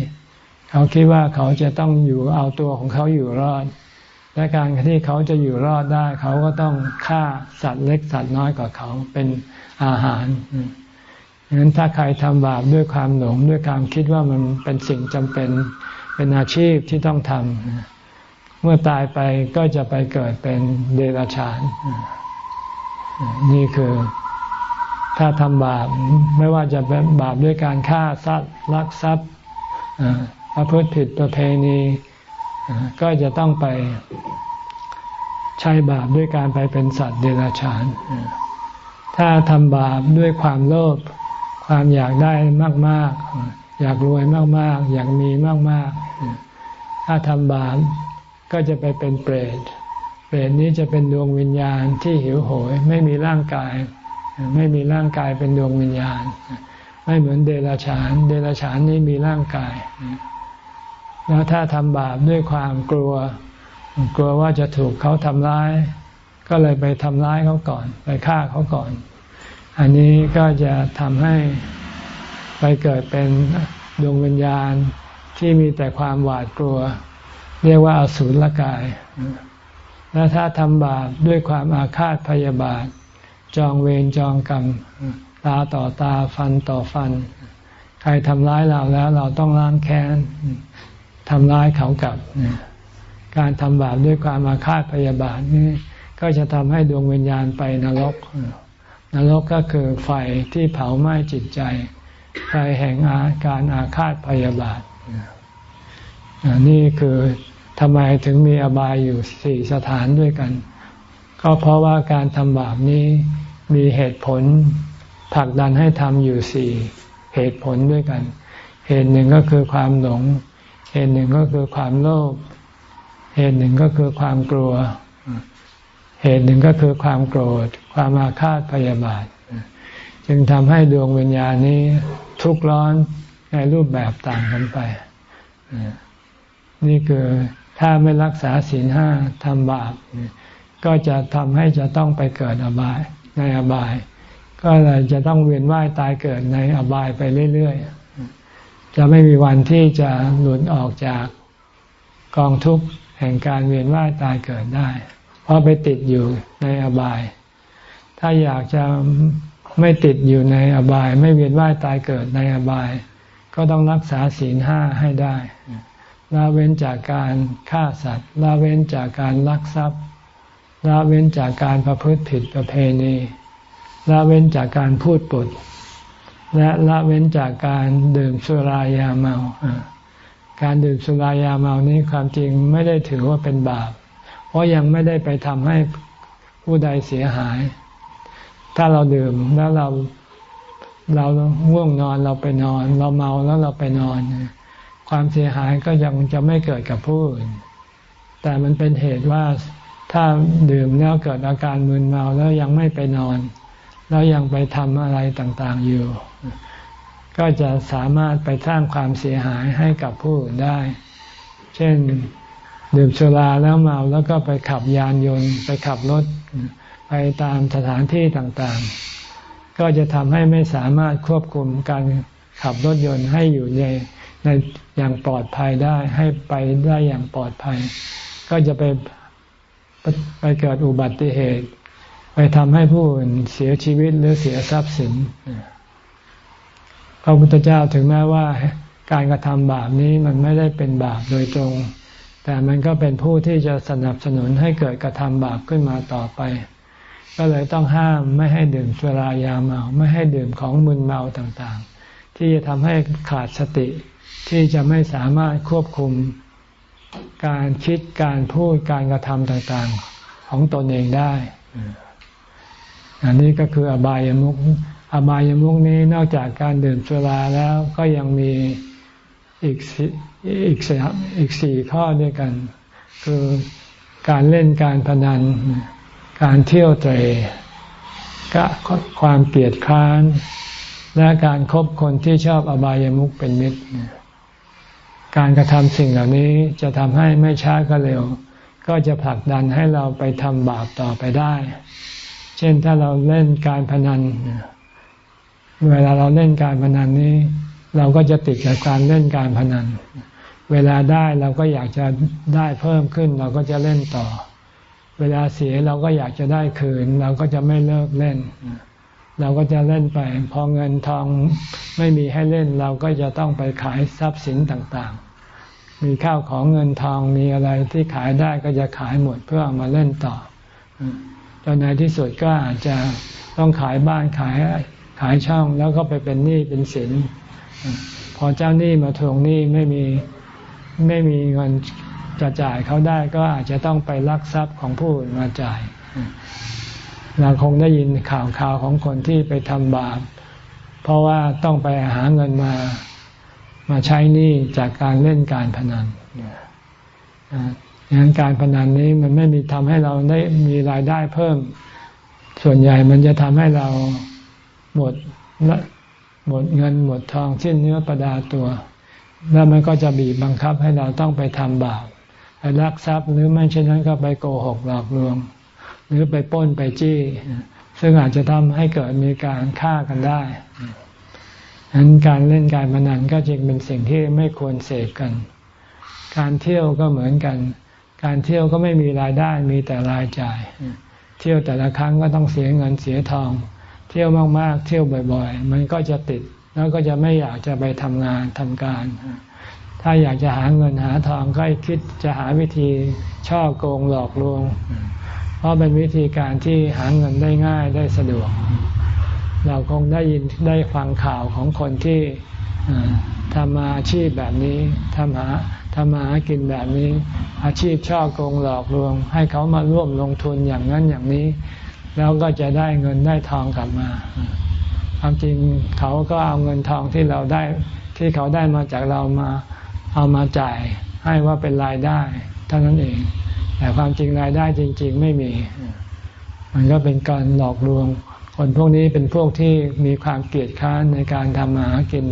เขาคิดว่าเขาจะต้องอยู่เอาตัวของเขาอยู่รอด และการที่เขาจะอยู่รอดได้ เขาก็ต้องฆ่าสัตว์เล็กสัตว์น้อยกว่าเขาเป็นอาหาร งนั้นถ้าใครทำบาปด้วยความหลงด้วยความคิดว่ามันเป็นสิ่งจำเป็นเป็นอาชีพที่ต้องทำเมื่อตายไปก็จะไปเกิดเป็นเดรัจฉาน นี่คือถ้าทำบาปไม่ว่าจะเป็นบาปด้วยการฆ่าสัตว์ลักทรัพย์ประพฤติผิดประเพณีก็จะต้องไปใช้บาปด้วยการไปเป็นสัตว์เดรัจฉาน ถ้าทำบาปด้วยความโลภ ความอยากได้มากๆ อยากรวยมากๆ อยากมีมากๆ ถ้าทำบาปก็จะไปเป็นเปรต เปรตนี้จะเป็นดวงวิญญาณที่หิวโหย ไม่มีร่างกาย ไม่มีร่างกายเป็นดวงวิญญาณ ไม่เหมือนเดรัจฉาน เดรัจฉานนี้มีร่างกาย แล้วถ้าทำบาปด้วยความกลัว กลัวว่าจะถูกเขาทำร้าย ก็เลยไปทำร้ายเขาก่อน ไปฆ่าเขาก่อน อันนี้ก็จะทำให้ไปเกิดเป็นดวงวิญญาณที่มีแต่ความหวาดกลัว เรียกว่าอสูรกาย และถ้าทำบาปด้วยความอาฆาตพยาบาท จองเวรจองกรรม ตาต่อตาฟันต่อฟัน ใครทำร้ายเราแล้วเราต้องล้างแค้นทำร้ายเขากลับ การทำบาปด้วยความอาฆาตพยาบาทนี่ก็จะทำให้ดวงวิญญาณไปนรก นรกก็คือไฟที่เผาไหม้จิตใจ ไฟแห่งอาการอาฆาตพยาบาทนี่คือทำไมถึงมีอบายอยู่สี่สถานด้วยกัน ก็เพราะว่าการทำบาปนี้มีเหตุผลผลักดันให้ทำอยู่สี่เหตุผลด้วยกัน เหตุหนึ่งก็คือความหลง เหตุหนึ่งก็คือความโลภ เหตุหนึ่งก็คือความกลัว เหตุหนึ่งก็คือความโกรธ ความอาฆาตพยาบาท จึงทำให้ดวงวิญญาณนี้ทุกข์ร้อนในรูปแบบต่างกันไป นี่คือถ้าไม่รักษาศีลห้าทำบาป ก็จะทำให้จะต้องไปเกิดอบายในอบาย ก็เลยจะต้องเวียนว่ายตายเกิดในอบายไปเรื่อยๆ จะไม่มีวันที่จะหลุดออกจากกองทุกข์แห่งการเวียนว่ายตายเกิดได้ เพราะไปติดอยู่ในอบาย ถ้าอยากจะไม่ติดอยู่ในอบาย ไม่เวียนว่ายตายเกิดในอบาย ก็ต้องรักษาศีลห้าให้ได้ละเว้นจากการฆ่าสัตว์ละเว้นจากการลักทรัพย์ละเว้นจากการประพฤติผิดประเพณีละเว้นจากการพูดปด และละเว้นจากการดื่มสุรายาเมา การดื่มสุรายาเมานี้ความจริงไม่ได้ถือว่าเป็นบาป เพราะยังไม่ได้ไปทำให้ผู้ใดเสียหาย ถ้าเราดื่มแล้วเราเราง่วงนอนเราไปนอน เราเมาแล้วเราไปนอน ความเสียหายก็ยังจะไม่เกิดกับผู้อื่น แต่มันเป็นเหตุว่าถ้าดื่มแล้วเกิดอาการมึนเมาแล้วยังไม่ไปนอน แล้วยังไปทำอะไรต่างๆอยู่ ก็จะสามารถไปสร้างความเสียหายให้กับผู้อื่นได้ เช่น ดื่มสุราแล้วเมาแล้วก็ไปขับยานยนต์ ไปขับรถ ไปตามสถานที่ต่างๆ ก็จะทำให้ไม่สามารถควบคุมการขับรถยนต์ให้อยู่ในในอย่างปลอดภัยได้ให้ไปได้อย่างปลอดภัย ก็จะไปไปเกิดอุบัติเหตุ ไปทำให้ผู้อื่นเสียชีวิตหรือเสียทรัพย์สินพระพุทธเจ้าถึงแม้ว่าการกระทำบาปนี้มันไม่ได้เป็นบาปโดยตรง แต่มันก็เป็นผู้ที่จะสนับสนุนให้เกิดกระทำบาปขึ้นมาต่อไป ก็เลยต้องห้ามไม่ให้ดื่มสุรายาเมา ไม่ให้ดื่มของมึนเมาต่างๆ ที่จะทำให้ขาดสติ ที่จะไม่สามารถควบคุมการคิดการพูดการกระทำต่างๆ ของตนเองได้ อันนี้ก็คืออบายามุขอบายามุขนี้นอกจากการดื่มสุราแล้วก็ยังมีอีก อีกสี่อีกสี่ข้อด้วยกัน คือการเล่นการพนัน การเที่ยวเตะก็ความเกลียดคร้าน และการครบคนที่ชอบอบายามุขเป็นมิตร การกระทำสิ่งเหล่านี้จะทำให้ไม่ช้าก็เร็ว ก็จะผลักดันให้เราไปทำบาปต่อไปได้ เช่นถ้าเราเล่นการพนัน เวลาเราเล่นการพนันนี้ เราก็จะติดกับการเล่นการพนัน เวลาได้เราก็อยากจะได้เพิ่มขึ้น เราก็จะเล่นต่อ เวลาเสียเราก็อยากจะได้คืน เราก็จะไม่เลิกเล่น เราก็จะเล่นไป พอเงินทองไม่มีให้เล่น เราก็จะต้องไปขายทรัพย์สินต่างๆ มีข้าวของเงินทองมีอะไรที่ขายได้ก็จะขายหมดเพื่อเอามาเล่นต่อจนในที่สุดก็อาจจะต้องขายบ้านขายขายช่องแล้วก็ไปเป็นหนี้เป็นสิน พอเจ้าหนี้มาทวงหนี้ไม่มี ไม่มีเงินจะจ่ายเขาได้ก็อาจจะต้องไปลักทรัพย์ของผู้อื่นมาจ่ายเราคงได้ยินข่าวข่าวของคนที่ไปทำบาป เพราะว่าต้องไปหาเงินมามาใช้หนี้จากการเล่นการพนันอย่างนั้นการพนันนี้มันไม่มีทำให้เราได้มีรายได้เพิ่ม ส่วนใหญ่มันจะทำให้เราหมดหมดเงินหมดทองสิ้นเนื้อประดาตัว แล้วมันก็จะบีบบังคับให้เราต้องไปทำบาปไปลักทรัพย์หรือไม่เช่นนั้นก็ไปโกหกหลอกลวง หรือไปป้นไปจี้ ซึ่งอาจจะทำให้เกิดมีการฆ่ากันได้ฉะนั้นการเล่นการพนันก็จึงเป็นสิ่งที่ไม่ควรเสพกัน การเที่ยวก็เหมือนกัน การเที่ยวก็ไม่มีรายได้มีแต่รายจ่าย เที่ยวแต่ละครั้งก็ต้องเสียเงินเสียทอง เที่ยวมากๆ เที่ยวบ่อย ๆ มันก็จะติด แล้วก็จะไม่อยากจะไปทำงานทำการ ถ้าอยากจะหาเงินหาทองก็คิดจะหาวิธีช่อโกงหลอกลวง เพราะเป็นวิธีการที่หาเงินได้ง่ายได้สะดวก เราคงได้ยินได้ฟังข่าวของคนที่ทำมาอาชีพแบบนี้ทำหาทำมาหากินแบบนี้ อาชีพช่อโกงหลอกลวง ให้เขามาร่วมลงทุนอย่างนั้นอย่างนี้ แล้วก็จะได้เงินได้ทองกลับมา ความจริงเขาก็เอาเงินทองที่เราได้ที่เขาได้มาจากเรามาเอามาจ่ายให้ว่าเป็นรายได้เท่านั้นเอง แต่ความจริงรายได้จริง ๆ ไม่มี มันก็เป็นการหลอกลวง คนพวกนี้เป็นพวกที่มีความเกลียดค้านในการทำมาหากิน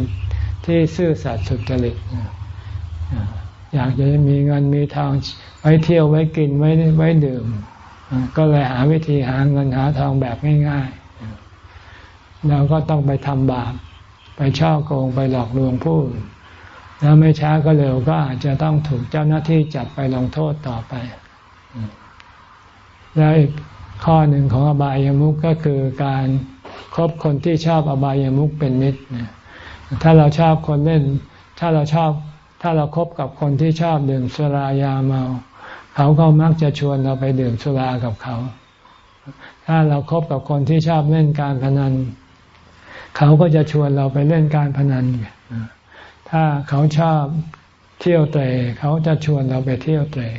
ที่ซื่อสัตย์สุจริตอยากจะมีเงินมีทองไว้เที่ยวไว้กินไว้ไว้ดื่ม ก็เลยหาวิธีหาเงินหาทองแบบง่าย ๆ เราก็ต้องไปทำบาป ไปช่อโกงไปหลอกลวงผู้แล้วไม่ช้าก็เร็วก็อาจจะต้องถูกเจ้าหน้าที่จับไปลงโทษต่อไป แล้วอีกข้อหนึ่งของอบายามุขก็คือการคบคนที่ชอบอบายามุขเป็นมิตรถ้าเราชอบคนเล่น ถ้าเราชอบ ถ้าเราครบกับคนที่ชอบดื่มสุรายาเมา เขาก็มักจะชวนเราไปดื่มสุรากับเขา ถ้าเราครบกับคนที่ชอบเล่นการพนัน เขาก็จะชวนเราไปเล่นการพนัน ถ้าเขาชอบเที่ยวเตะเขาจะชวนเราไปเที่ยวเตะ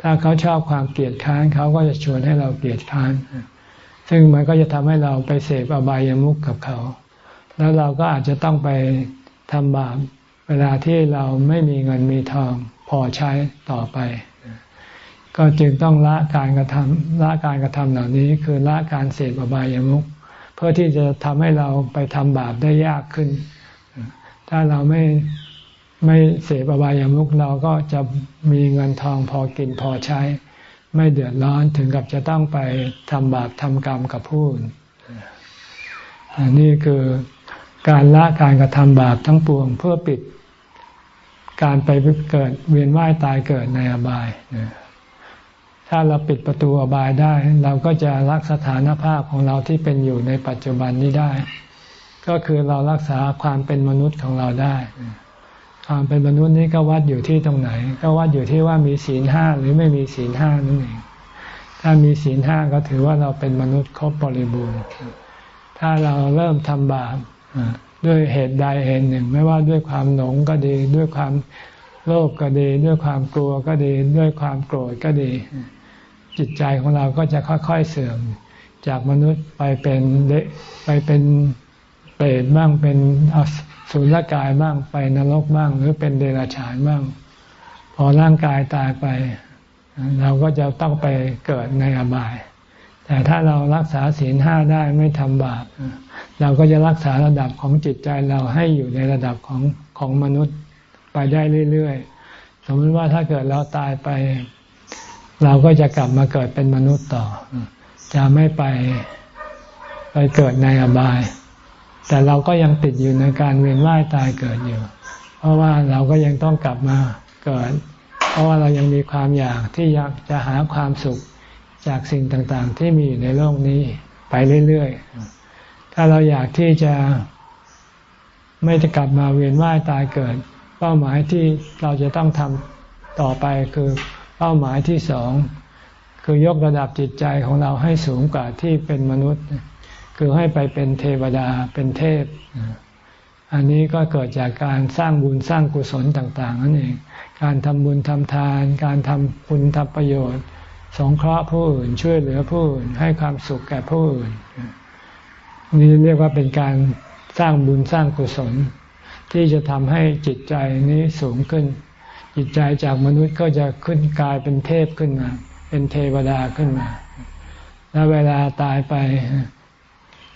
ถ้าเขาชอบความเกลียดค้านเขาก็จะชวนให้เราเกลียดค้าน ซึ่งมันก็จะทำให้เราไปเสพอบายามุขกับเขา แล้วเราก็อาจจะต้องไปทำบาปเวลาที่เราไม่มีเงินมีทองพอใช้ต่อไป ก็จึงต้องละการกระทำละการกระทำเหล่านี้คือละการเสพอบายามุข เพื่อที่จะทำให้เราไปทำบาปได้ยากขึ้น ถ้าเราไม่ไม่เสพอบายามุขเราก็จะมีเงินทองพอกินพอใช้ ไม่เดือดร้อนถึงกับจะต้องไปทำบาปทำกรรมกับผู้อื่นอันนี้คือการละการกระทำบาปทั้งปวงเพื่อปิดการไปเกิดเวียนว่ายตายเกิดในอบาย ถ้าเราปิดประตูอบายได้ เราก็จะรักสถานภาพของเราที่เป็นอยู่ในปัจจุบันนี้ได้ ก็คือเรารักษาความเป็นมนุษย์ของเราได้ ความเป็นมนุษย์นี้ก็วัดอยู่ที่ตรงไหน ก็วัดอยู่ที่ว่ามีศีลห้าหรือไม่มีศีลห้านั่นเองถ้ามีศีลห้าก็ถือว่าเราเป็นมนุษย์ครบบริบูรณ์ถ้าเราเริ่มทำบาปด้วยเหตุใดเหตุหนึ่ง ไม่ว่าด้วยความหลงก็ดี ด้วยความโลภก็ดี ด้วยความกลัวก็ดี ด้วยความโกรธก็ดี จิตใจของเราก็จะค่อยๆเสื่อม จากมนุษย์ไปเป็นเด็ไปเป็นเปรตบ้างเป็นสุรกายบ้างไปนรกบ้าง หรือเป็นเดรัจฉานบ้าง พอร่างกายตายไป เราก็จะต้องไปเกิดในอบาย แต่ถ้าเรารักษาศีลห้าได้ไม่ทำบาปเราก็จะรักษาระดับของจิตใจเราให้อยู่ในระดับของของมนุษย์ไปได้เรื่อยๆ สมมติว่าถ้าเกิดเราตายไป เราก็จะกลับมาเกิดเป็นมนุษย์ต่อ จะไม่ไปไปเกิดในอบาย แต่เราก็ยังติดอยู่ในการเวียนว่ายตายเกิดอยู่ เพราะว่าเราก็ยังต้องกลับมาเกิด เพราะว่าเรายังมีความอยากที่อยากจะหาความสุขจากสิ่งต่างๆ ที่มีอยู่ในโลกนี้ไปเรื่อยๆ ถ้าเราอยากที่จะไม่จะกลับมาเวียนว่ายตายเกิด เป้าหมายที่เราจะต้องทำต่อไปคือ เป้าหมายที่สองคือยกระดับจิตใจของเราให้สูงกว่าที่เป็นมนุษย์ คือให้ไปเป็นเทวดาเป็นเทพ อันนี้ก็เกิดจากการสร้างบุญสร้างกุศลต่าง ๆ นั่นเอง การทำบุญทำทาน การทำบุญทำประโยชน์ สงเคราะห์ผู้อื่นช่วยเหลือผู้อื่นให้ความสุขแก่ผู้อื่น นี่เรียกว่าเป็นการสร้างบุญสร้างกุศล ที่จะทำให้จิตใจนี้สูงขึ้น จิตใจจากมนุษย์ก็จะขึ้นกลายเป็นเทพขึ้นมา เป็นเทวดาขึ้นมา แล้วเวลาตายไป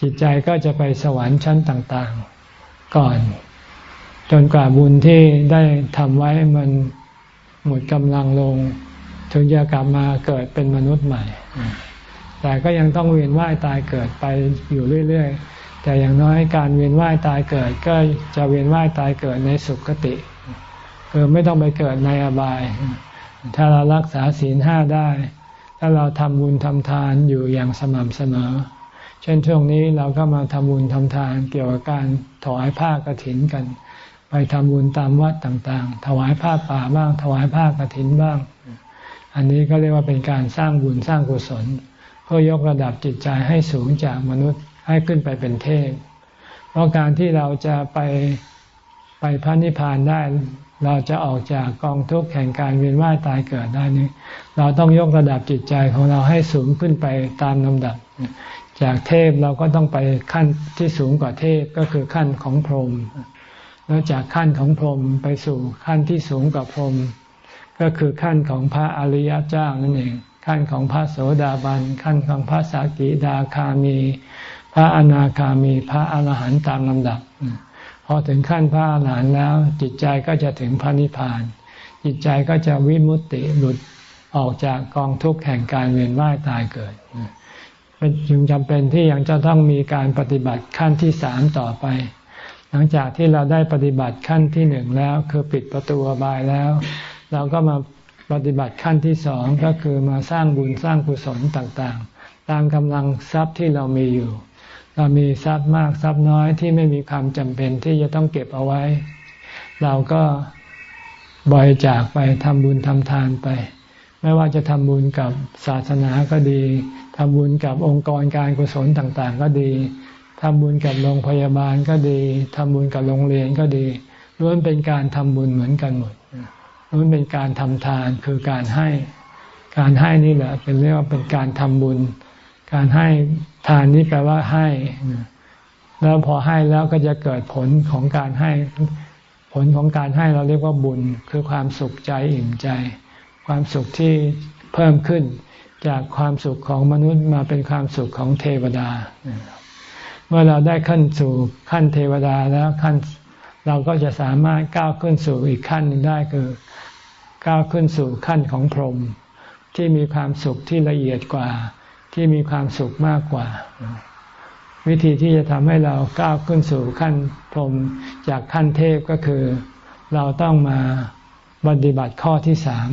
จิตใจก็จะไปสวรรค์ชั้นต่างๆ ก่อน จนกว่าบุญที่ได้ทำไว้มันหมดกำลังลง ถึงจะกลับมาเกิดเป็นมนุษย์ใหม่ แต่ก็ยังต้องเวียนว่ายตายเกิดไปอยู่เรื่อย ๆ แต่อย่างน้อยการเวียนว่ายตายเกิด ก็จะเวียนว่ายตายเกิดในสุขติ คือไม่ต้องไปเกิดในอบาย ถ้าเรารักษาศีลห้าได้ ถ้าเราทำบุญทำทานอยู่อย่างสม่ำเสมอ เช่นช่วงนี้เราก็มาทำบุญทำทานเกี่ยวกับการถวายผ้ากรถินกัน ไปทำบุญตามวัดต่างๆ ถวายผ้าป่าบ้าง ถวายผ้ากรถินบ้าง อันนี้ก็เรียกว่าเป็นการสร้างบุญสร้างกุศล เพื่อยกระดับจิตใจให้สูงจากมนุษย์ให้ขึ้นไปเป็นเทพ เพราะการที่เราจะไปไปพระนิพพานได้ เราจะออกจากกองทุกข์แห่งการเวียนว่ายตายเกิดได้นี้ เราต้องยกระดับจิตใจของเราให้สูงขึ้นไปตามลำดับ จากเทพเราก็ต้องไปขั้นที่สูงกว่าเทพก็คือขั้นของพรหมแล้วจากขั้นของพรหมไปสู่ขั้นที่สูงกว่าพรหมก็คือขั้นของพระอริยเจ้านั่นเอง ขั้นของพระโสดาบัน ขั้นของพระสากิดาคามี พระอนาคามี พระอรหันต์ตามลำดับ อถึงขั้นพระอรหันต์แล้ว จิตใจก็จะถึงพระนิพพาน จิตใจก็จะวิมุตติหลุดออกจากกองทุกข์แห่งการเวียนว่ายตายเกิดจึงจำเป็นที่ยังจะต้องมีการปฏิบัติขั้นที่สามต่อไป หลังจากที่เราได้ปฏิบัติขั้นที่หนึ่งแล้ว คือปิดประตูบายแล้ว เราก็มาปฏิบัติขั้นที่สองก็คือมาสร้างบุญสร้างกุศลต่างๆ ตามกำลังทรัพย์ที่เรามีอยู่ เรามีทรัพย์มากทรัพย์น้อยที่ไม่มีความจำเป็นที่จะต้องเก็บเอาไว้ เราก็บริจาคไปทำบุญทำทานไป ไม่ว่าจะทำบุญกับศาสนาก็ดีทำบุญกับองค์กรการกุศลต่างๆ ก็ดีทำบุญกับโรงพยาบาลก็ดี ทำบุญกับโรงเรียนก็ดีล้วนเป็นการทำบุญเหมือนกันหมดนั่นเป็นการทำทานคือการให้ การให้นี่แหละเป็นเรียกว่าเป็นการทำบุญ การให้ทานนี้แปลว่าให้ แล้วพอให้แล้วก็จะเกิดผลของการให้ ผลของการให้เราเรียกว่าบุญ คือความสุขใจอิ่มใจ ความสุขที่เพิ่มขึ้นจากความสุขของมนุษย์มาเป็นความสุขของเทวดา เมื่อเราได้ขั้นสู่ขั้นเทวดาแล้วขั้นเราก็จะสามารถก้าวขึ้นสู่อีกขั้นหนึ่งได้คือ ก้าวขึ้นสู่ขั้นของพรหมที่มีความสุขที่ละเอียดกว่า ที่มีความสุขมากกว่า วิธีที่จะทำให้เราก้าวขึ้นสู่ขั้นพรหมจากขั้นเทพก็คือ เราต้องมาปฏิบัติข้อที่สาม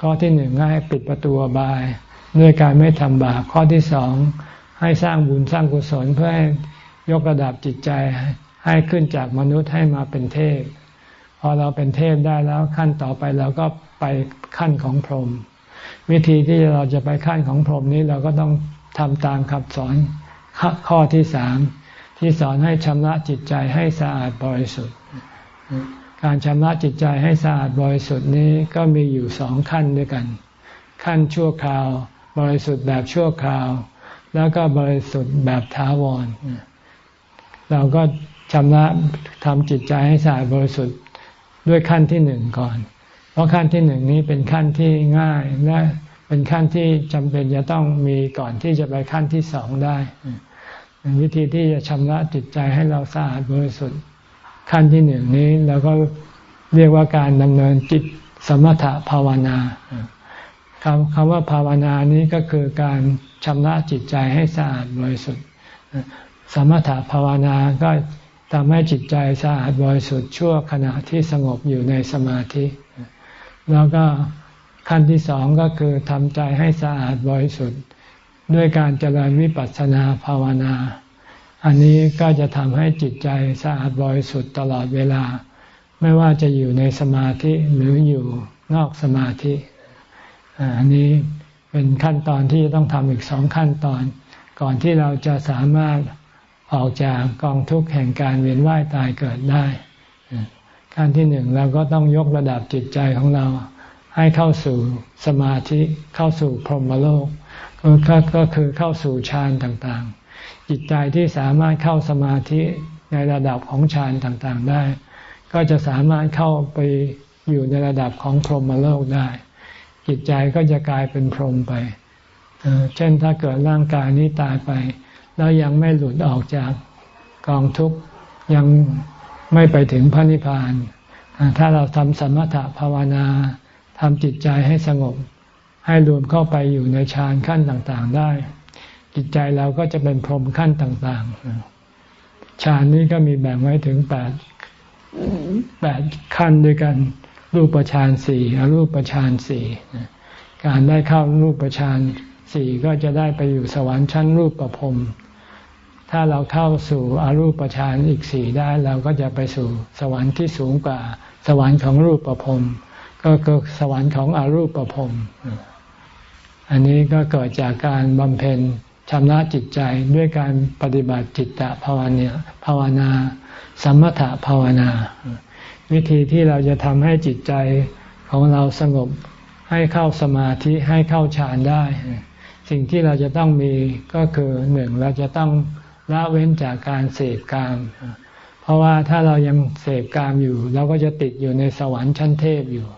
ข้อที่หนึ่งให้ปิดประตูบาย ด้วยการไม่ทำบาปข้อที่สองให้สร้างบุญสร้างกุศลเพื่อให้ยกระดับจิตใจให้ขึ้นจากมนุษย์ให้มาเป็นเทพ พอเราเป็นเทพได้แล้วขั้นต่อไปเราก็ไปขั้นของพรหม วิธีที่เราจะไปขั้นของพรหมนี้เราก็ต้องทำตามคำสอนข้อที่สามที่สอนให้ชำระจิตใจให้สะอาดบริสุทธิ์ การชำระจิตใจให้สะอาดบริสุทธิ์นี้ก็มีอยู่สองขั้นด้วยกัน ขั้นชั่วคราว บริสุทธิ์แบบชั่วคราว แล้วก็บริสุทธิ์แบบถาวร เราก็ชำระทำจิตใจให้สะอาดบริสุทธิ์ด้วยขั้นที่หนึ่งก่อน เพราะขั้นที่หนึ่งนี้เป็นขั้นที่ง่ายและเป็นขั้นที่จำเป็นจะต้องมีก่อนที่จะไปขั้นที่สองได้วิธีที่จะชำระจิตใจให้เราสะอาดบริสุทธิ์ขั้นที่หนึ่งนี้เราก็เรียกว่าการดำเนินจิตสมถะภาวนาคำคำว่าภาวนานี้ก็คือการชำระจิตใจให้สะอาดบริสุทธิ์ สมถะภาวนาก็ทำให้จิตใจสะอาดบริสุทธิ์ชั่วขณะที่สงบอยู่ในสมาธิ แล้วก็ขั้นที่สองก็คือทำใจให้สะอาดบริสุทธิ์ ด้วยการเจริญวิปัสสนาภาวนา อันนี้ก็จะทำให้จิตใจสะอาดบริสุทธิ์ตลอดเวลา ไม่ว่าจะอยู่ในสมาธิหรืออยู่นอกสมาธิ อันนี้เป็นขั้นตอนที่ต้องทำอีกสองขั้นตอน ก่อนที่เราจะสามารถออกจากกองทุกข์แห่งการเวียนว่ายตายเกิดได้ ขั้นที่หนึ่งเราก็ต้องยกระดับจิตใจของเรา ให้เข้าสู่สมาธิเข้าสู่พรหมโลกก็คือเข้าสู่ฌานต่างๆ จิตใจที่สามารถเข้าสมาธิในระดับของฌานต่างๆได้ ก็จะสามารถเข้าไปอยู่ในระดับของพรหมโลกได้ จิตใจก็จะกลายเป็นพรหมไป เช่นถ้าเกิดร่างกายนี้ตายไป แล้วยังไม่หลุดออกจากกองทุกข์ยัง ไม่ไปถึงพระนิพพาน ถ้าเราทำสมถะภาวนาทำจิตใจให้สงบ ให้รวมเข้าไปอยู่ในฌานขั้นต่างๆได้ จิตใจเราก็จะเป็นพรหมขั้นต่างๆฌานนี้ก็มีแบ่งไว้ถึงแปดแปดขั้นด้วยกัน รูปฌานสี่อรูปฌานสี่การได้เข้ารูปฌานสี่ก็จะได้ไปอยู่สวรรค์ชั้นรูปประพรม ถ้าเราเข้าสู่อรูปฌานอีกสี่ได้เราก็จะไปสู่สวรรค์ที่สูงกว่า สวรรค์ของรูปประพรมก็คือสวรรค์ของอรูปประพรมอันนี้ก็เกิดจากการบำเพ็ญชำระจิตใจด้วยการปฏิบัติจิตตภาวนาภาวนา สมถะภาวนา วิธีที่เราจะทำให้จิตใจของเราสงบให้เข้าสมาธิให้เข้าฌานได้ สิ่งที่เราจะต้องมีก็คือหนึ่งเราจะต้อง ละเว้นจากการเสพกาม เพราะว่าถ้าเรายังเสพกามอยู่ เราก็จะติดอยู่ในสวรรค์ชั้นเทพอยู่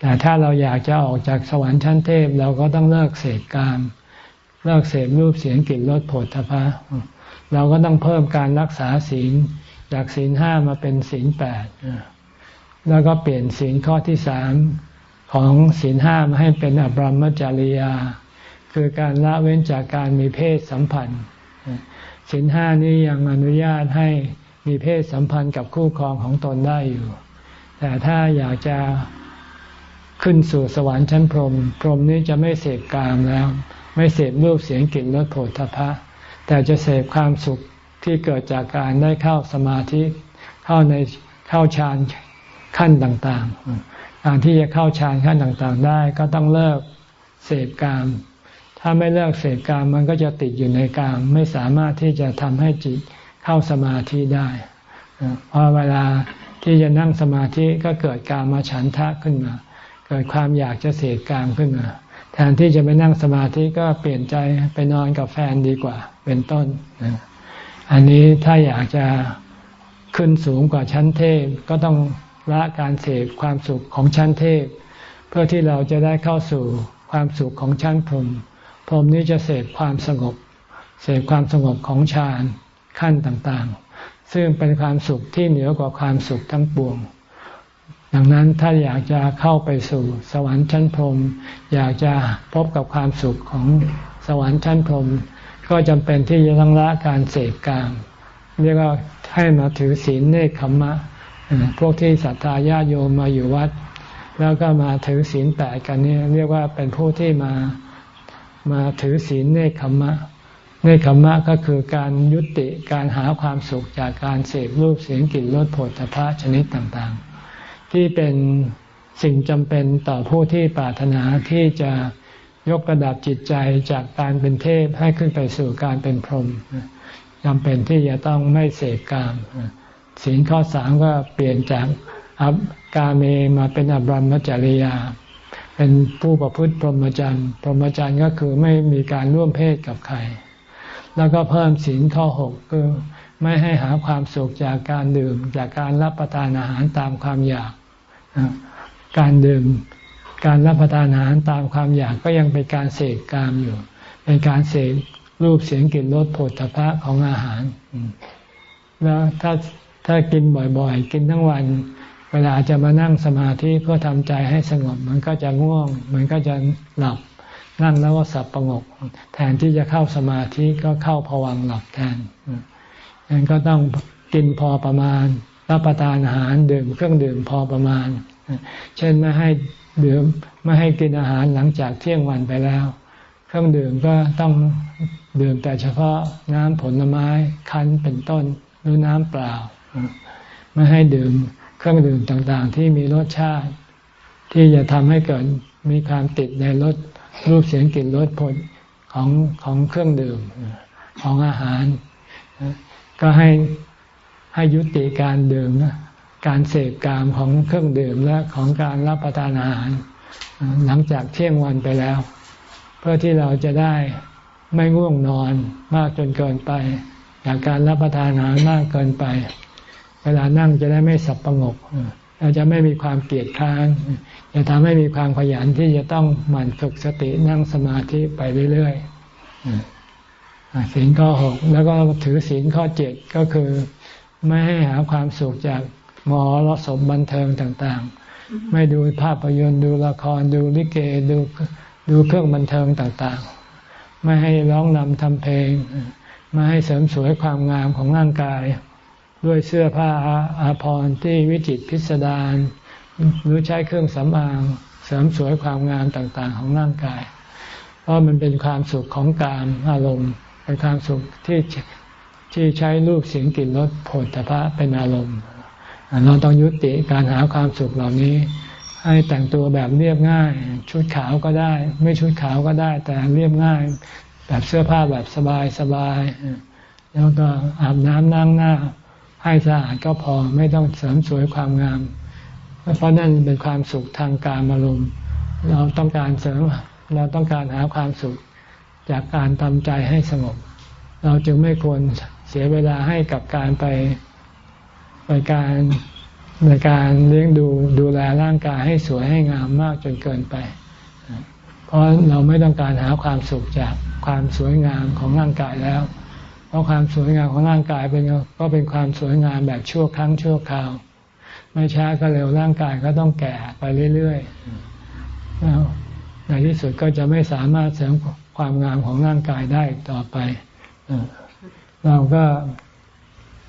แต่ถ้าเราอยากจะออกจากสวรรค์ชั้นเทพ เราก็ต้องเลิกเสพกามเลิกเสพรูปเสียงกลิ่นรสผลทพะเราก็ต้องเพิ่มการรักษาศีลจากศีลห้ามาเป็นศีลแปดแล้วก็เปลี่ยนศีลข้อที่สามของศีลห้ามาให้เป็นอบรมจริยา คือการละเว้นจากการมีเพศสัมพันธ์ ศีลห้านี้ยังอนุญาตให้มีเพศสัมพันธ์กับคู่ครองของตนได้อยู่ แต่ถ้าอยากจะขึ้นสู่สวรรค์ชั้นพรหมพรหมนี้จะไม่เสพกามแล้ว ไม่เสพรูปเสียงกลิ่นรสโผฏฐพะ แต่จะเสพความสุขที่เกิดจากการได้เข้าสมาธิเข้าในเข้าฌานขั้นต่างๆ การที่จะเข้าฌานขั้นต่างๆ ได้ก็ต้องเลิกเสพกาม ถ้าไม่เลิกเสพกามมันก็จะติดอยู่ในกามไม่สามารถที่จะทำให้จิตเข้าสมาธิได้พอเวลาที่จะนั่งสมาธิก็เกิดการมาฉันทะขึ้นมา เกิดความอยากจะเสพกามขึ้นมา แทนที่จะไปนั่งสมาธิก็เปลี่ยนใจไปนอนกับแฟนดีกว่า เป็นต้น อันนี้ถ้าอยากจะขึ้นสูงกว่าชั้นเทพก็ต้องละการเสพความสุขของชั้นเทพ เพื่อที่เราจะได้เข้าสู่ความสุขของชั้นพรหม รหมนี้จะเสพความสงบ เสพความสงบของฌานขั้นต่างๆ ซึ่งเป็นความสุขที่เหนือกว่าความสุขทั้งปวง ดังนั้นถ้าอยากจะเข้าไปสู่สวรรค์ชั้นพรหมอยากจะพบกับความสุขของสวรรค์ชั้นพรหมก็จำเป็นที่จะต้องละการเสพกามเรียกว่าให้มาถือศีลเนคขมมะ พวกที่ศรัทธาญาโยมมาอยู่วัด แล้วก็มาถือศีลแปดกันนี่เรียกว่าเป็นผู้ที่มา มาถือศีลเนคขมะเนคขมะก็คือการยุติการหาความสุขจากการเสพรูปเสียงกลิ่นรสผลพระชนิดต่างๆ ที่เป็นสิ่งจำเป็นต่อผู้ที่ปรารถนาที่จะยกระดับจิตใจจากการเป็นเทพให้ขึ้นไปสู่การเป็นพรหมจำเป็นที่จะต้องไม่เสพกามศีลข้อสามก็เปลี่ยนจากอับกาเมมาเป็นอบรมจริยา เป็นผู้ประพฤติพรหมจรรย์พรหมจรรย์ก็คือไม่มีการร่วมเพศกับใคร แล้วก็เพิ่มศีลข้อหกคือไม่ให้หาความสุขจากการดื่ม จากการรับประทานอาหารตามความอยาก การดื่ม การรับประทานอาหารตามความอยากก็ยังเป็นการเสกกามอยู่ เป็นการเสกรูปเสียงกลิ่นรสผลพระของอาหาร แล้วถ้าถ้ากินบ่อยๆ กินทั้งวัน เวลาจะมานั่งสมาธิเพื่อทำใจให้สงบ มันก็จะง่วง มันก็จะหลับนั่งแล้วก็สับประงก แทนที่จะเข้าสมาธิก็เข้าผวังหลับแทนงั้นก็ต้องกินพอประมาณ รับประทานอาหารดื่มเครื่องดื่มพอประมาณ เช่นไม่ให้ดื่มไม่ให้กินอาหารหลังจากเที่ยงวันไปแล้ว เครื่องดื่มก็ต้องดื่มแต่เฉพาะน้ำผลไม้คั้นเป็นต้นหรือน้ำเปล่า ไม่ให้ดื่ม เครื่องดื่มต่างๆ ที่มีรสชาติ ที่จะทำให้เกิดมีความติดในรสรูปเสียงกลิ่นรสผลของของเครื่องดื่มของอาหาร ก็ให้ให้ยุติการดื่มการเสพกามของเครื่องดื่มและของการรับประทานอาหาร หลังจากเที่ยงวันไปแล้ว เพื่อที่เราจะได้ไม่ง่วงนอนมากจนเกินไป จากการรับประทานอาหารมากเกินไป เวลานั่งจะได้ไม่สับประงกเราจะไม่มีความเกลียดค้านจะทำให้มีความขยันที่จะต้องหมั่นฝึกสตินั่งสมาธิไปเรื่อยๆศีลข้อหกแล้วก็ถือศีลข้อเจ็ดก็คือ ไม่ให้หาความสุขจากหมอรสมบันเทิงต่างๆ ไม่ดูภาพยนตร์ดูละครดูลิเกดูดูเครื่องบันเทิงต่างๆ ไม่ให้ร้องนำทำเพลง ไมาให้เสริมสวยความงามของร่างกาย ด้วยเสื้อผ้าอาภรณ์ที่วิจิตพิสดารหรือใช้เครื่องสำอางเสริมสวยความงามต่างๆ ของร่างกาย เพราะมันเป็นความสุขของกามอารมณ์เป็นความสุขที่ที่ใช้รูปเสียงกลิ่นรสผลตภะเป็นอารมณ์ เราต้องยุติการหาความสุขเหล่านี้ ให้แต่งตัวแบบเรียบง่าย ชุดขาวก็ได้ ไม่ชุดขาวก็ได้ แต่เรียบง่าย แบบเสื้อผ้าแบบสบายสบายแล้วก็อาบน้ำนั่งหน้า ให้สะอาดก็พอไม่ต้องเสริมสวยความงาม เพราะนั่นเป็นความสุขทางการอารมณ์เราต้องการเสริมเราต้องการหาความสุขจากการทำใจให้สงบ เราจึงไม่ควรเสียเวลาให้กับการไปไปการในการเลี้ยงดูดูแลร่างกายให้สวยให้งามมากจนเกินไป เพราะเราไม่ต้องการหาความสุขจากความสวยงามของร่างกายแล้ว เพราะความสวยงามของร่างกายเป็นก็เป็นความสวยงามแบบชั่วครั้งชั่วคราว ไม่ช้าก็เร็วร่างกายก็ต้องแก่ไปเรื่อยๆแล้วในที่สุดก็จะไม่สามารถเสริมความงามของร่างกายได้ต่อไปเราก็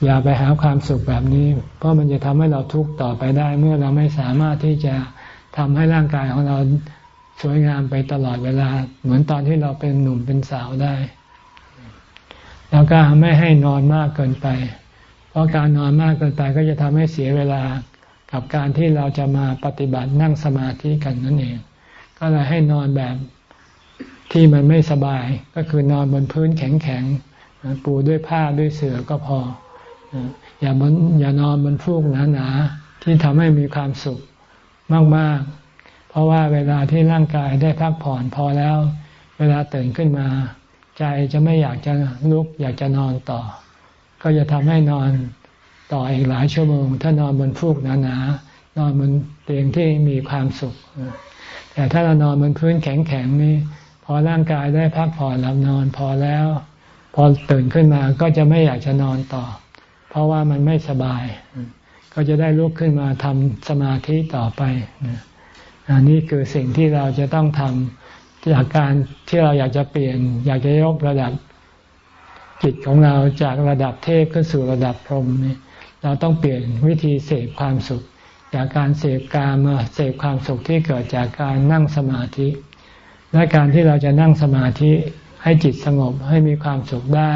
อย่าไปหาความสุขแบบนี้ เพราะมันจะทำให้เราทุกข์ต่อไปได้ เมื่อเราไม่สามารถที่จะทำให้ร่างกายของเราสวยงามไปตลอดเวลา เหมือนตอนที่เราเป็นหนุ่มเป็นสาวได้ แล้วก็ไม่ให้นอนมากเกินไป เพราะการนอนมากเกินไปก็จะทำให้เสียเวลากับการที่เราจะมาปฏิบัตินั่งสมาธิกันนั่นเอง ก็เลยให้นอนแบบที่มันไม่สบาย ก็คือนอนบนพื้นแข็งๆ ปูด้วยผ้าด้วยเสื่อก็พอ อย่าบนอย่านอนบนฟูกหนาๆ ที่ทำให้มีความสุขมากๆ เพราะว่าเวลาที่ร่างกายได้พักผ่อนพอแล้ว เวลาตื่นขึ้นมา ใจจะไม่อยากจะลุกอยากจะนอนต่อ ก็จะทำให้นอนต่ออีกหลายชั่วโมง ถ้านอนบนฟูกหนาๆนอนบนเตียงที่มีความสุข แต่ถ้าเรานอนบนพื้นแข็งๆนี่พอร่างกายได้พักผ่อนหลับนอนพอแล้ว พอตื่นขึ้นมาก็จะไม่อยากจะนอนต่อ เพราะว่ามันไม่สบาย ก็จะได้ลุกขึ้นมาทำสมาธิต่อไปอันนี้คือสิ่งที่เราจะต้องทำ จากการที่เราอยากจะเปลี่ยน อยากจะยกระดับจิตของเราจากระดับเทพขึ้นสู่ระดับพรหมนี่เราต้องเปลี่ยนวิธีเสพความสุข จากการเสพกามมาเสพความสุขที่เกิดจากการนั่งสมาธิ และการที่เราจะนั่งสมาธิให้จิตสงบให้มีความสุขได้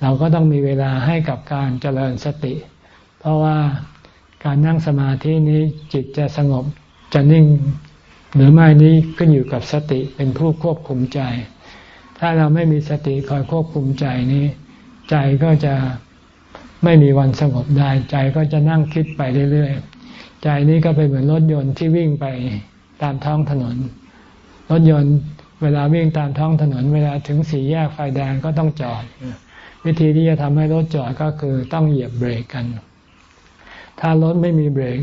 เราก็ต้องมีเวลาให้กับการเจริญสติ เพราะว่าการนั่งสมาธินี้จิตจะสงบจะนิ่ง หรือไม่นี้ขึ้นอยู่กับสติเป็นผู้ควบคุมใจ ถ้าเราไม่มีสติคอยควบคุมใจนี้ ใจก็จะไม่มีวันสงบได้ ใจก็จะนั่งคิดไปเรื่อยๆ ใจนี้ก็เป็นเหมือนรถยนต์ที่วิ่งไปตามท้องถนน รถยนต์เวลาวิ่งตามท้องถนน เวลาถึงสี่แยกไฟแดงก็ต้องจอด วิธีที่จะทำให้รถจอดก็คือต้องเหยียบเบรกกัน ถ้ารถไม่มีเบรก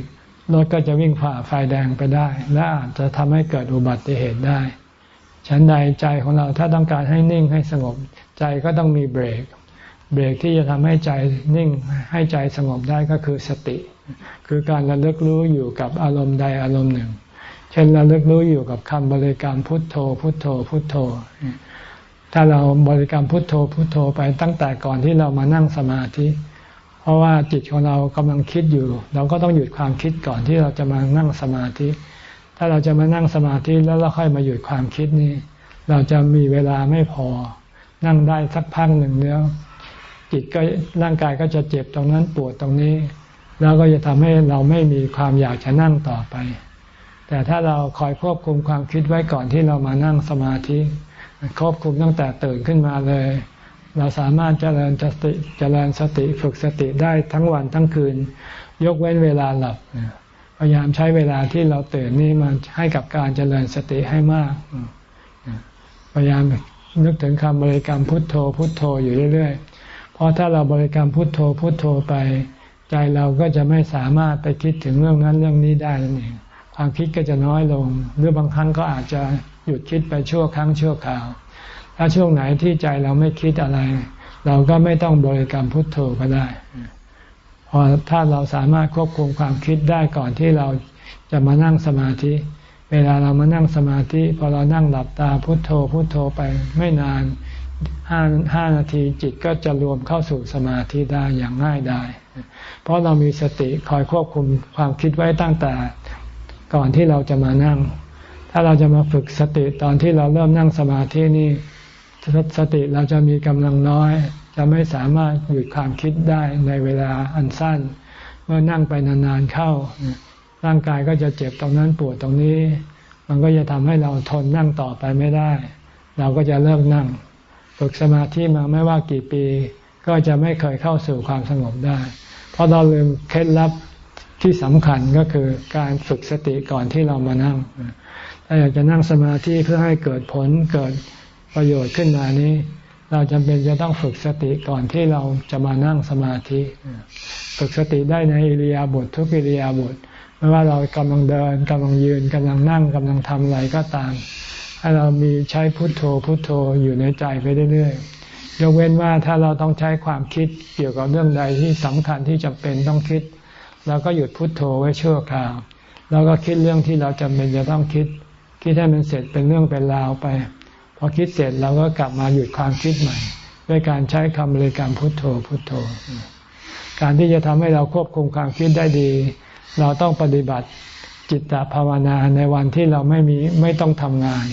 รถก็จะวิ่งฝ่าไฟแดงไปได้และอาจจะทำให้เกิดอุบัติเหตุได้ ฉันใดใจของเราถ้าต้องการให้นิ่งให้สงบใจก็ต้องมีเบรก เบรกที่จะทำให้ใจนิ่งให้ใจสงบได้ก็คือสติ คือการระลึกรู้อยู่กับอารมณ์ใดอารมณ์หนึ่ง เช่นระลึกรู้อยู่กับคำบริกรรมพุทโธ พุทโธ พุทโธ ถ้าเราบริกรรมพุทโธพุทโธไปตั้งแต่ก่อนที่เรามานั่งสมาธิ เพราะว่าจิตของเรากำลังคิดอยู่ เราก็ต้องหยุดความคิดก่อนที่เราจะมานั่งสมาธิ ถ้าเราจะมานั่งสมาธิแล้วเราค่อยมาหยุดความคิดนี้เราจะมีเวลาไม่พอ นั่งได้สักพักหนึ่งแล้วจิตก็ร่างกายก็จะเจ็บตรงนั้นปวดตรงนี้ แล้วก็จะทำให้เราไม่มีความอยากจะนั่งต่อไป แต่ถ้าเราคอยควบคุมความคิดไว้ก่อนที่เรามานั่งสมาธิควบคุมตั้งแต่ตื่นขึ้นมาเลย เราสามารถเจริญสติเจริญสติฝึกสติได้ทั้งวันทั้งคืน ยกเว้นเวลาหลับพยายามใช้เวลาที่เราตื่นนี่มาให้กับการเจริญสติให้มาก พยายามนึกถึงคำบริกรรมพุทโธ พุทโธอยู่เรื่อยๆ เพราะถ้าเราบริกรรมพุทโธพุทโธไป ใจเราก็จะไม่สามารถไปคิดถึงเรื่องนั้นเรื่องนี้ได้นั่นเองความคิดก็จะน้อยลง หรือบางครั้งก็อาจจะหยุดคิดไปชั่วครั้งชั่วคราว ถ้าช่วงไหนที่ใจเราไม่คิดอะไร เราก็ไม่ต้องบริกรรมพุทโธก็ได้ พอถ้าเราสามารถควบคุมความคิดได้ก่อนที่เราจะมานั่งสมาธิ เวลาเรามานั่งสมาธิ พอเรานั่งหลับตาพุทโธ พุทโธไปไม่นานห้าห้านาทีจิตก็จะรวมเข้าสู่สมาธิได้อย่างง่ายได้ เพราะเรามีสติคอยควบคุมความคิดไว้ตั้งแต่ ก่อนที่เราจะมานั่ง ถ้าเราจะมาฝึกสติตอนที่เราเริ่มนั่งสมาธินี่ สติเราจะมีกำลังน้อย จะไม่สามารถหยุดความคิดได้ในเวลาอันสั้น เมื่อนั่งไปนานๆเข้า ร่างกายก็จะเจ็บตรงนั้นปวดตรงนี้ มันก็จะทำให้เราทนนั่งต่อไปไม่ได้ เราก็จะเลิกนั่ง ฝึกสมาธิมาไม่ว่ากี่ปี ก็จะไม่เคยเข้าสู่ความสงบได้ เพราะเราลืมเคล็ดลับที่สำคัญก็คือการฝึกสติก่อนที่เรามานั่งถ้าอยากจะนั่งสมาธิเพื่อให้เกิดผลเกิด ประโยชน์ขึ้นมานี้ เราจำเป็นจะต้องฝึกสติก่อนที่เราจะมานั่งสมาธิ ฝึกสติได้ในอิริยาบถททุกอิริยาบถไม่ว่าเรากำลังเดินกำลังยืนกำลังนั่งกำลังทำอะไรก็ตาม ให้เรามีใช้พุทโธพุทโธอยู่ในใจไปเรื่อยๆยกเว้นว่าถ้าเราต้องใช้ความคิดเกี่ยวกับเรื่องใดที่สำคัญที่จำเป็นต้องคิดเราก็หยุดพุทโธไว้ชั่วคราว แล้วก็คิดเรื่องที่เราจำเป็นจะต้องคิด คิดให้มันเสร็จเป็นเรื่องเป็นราวไป อคิดเสร็จเราก็กลับมาหยุดความคิดใหม่ ด้วยการใช้คำบริกรรมพุทโธพุทโธ การที่จะทำให้เราควบคุมความคิดได้ดี เราต้องปฏิบัติจิตตภาวนาในวันที่เราไม่มีไม่ต้องทำงาน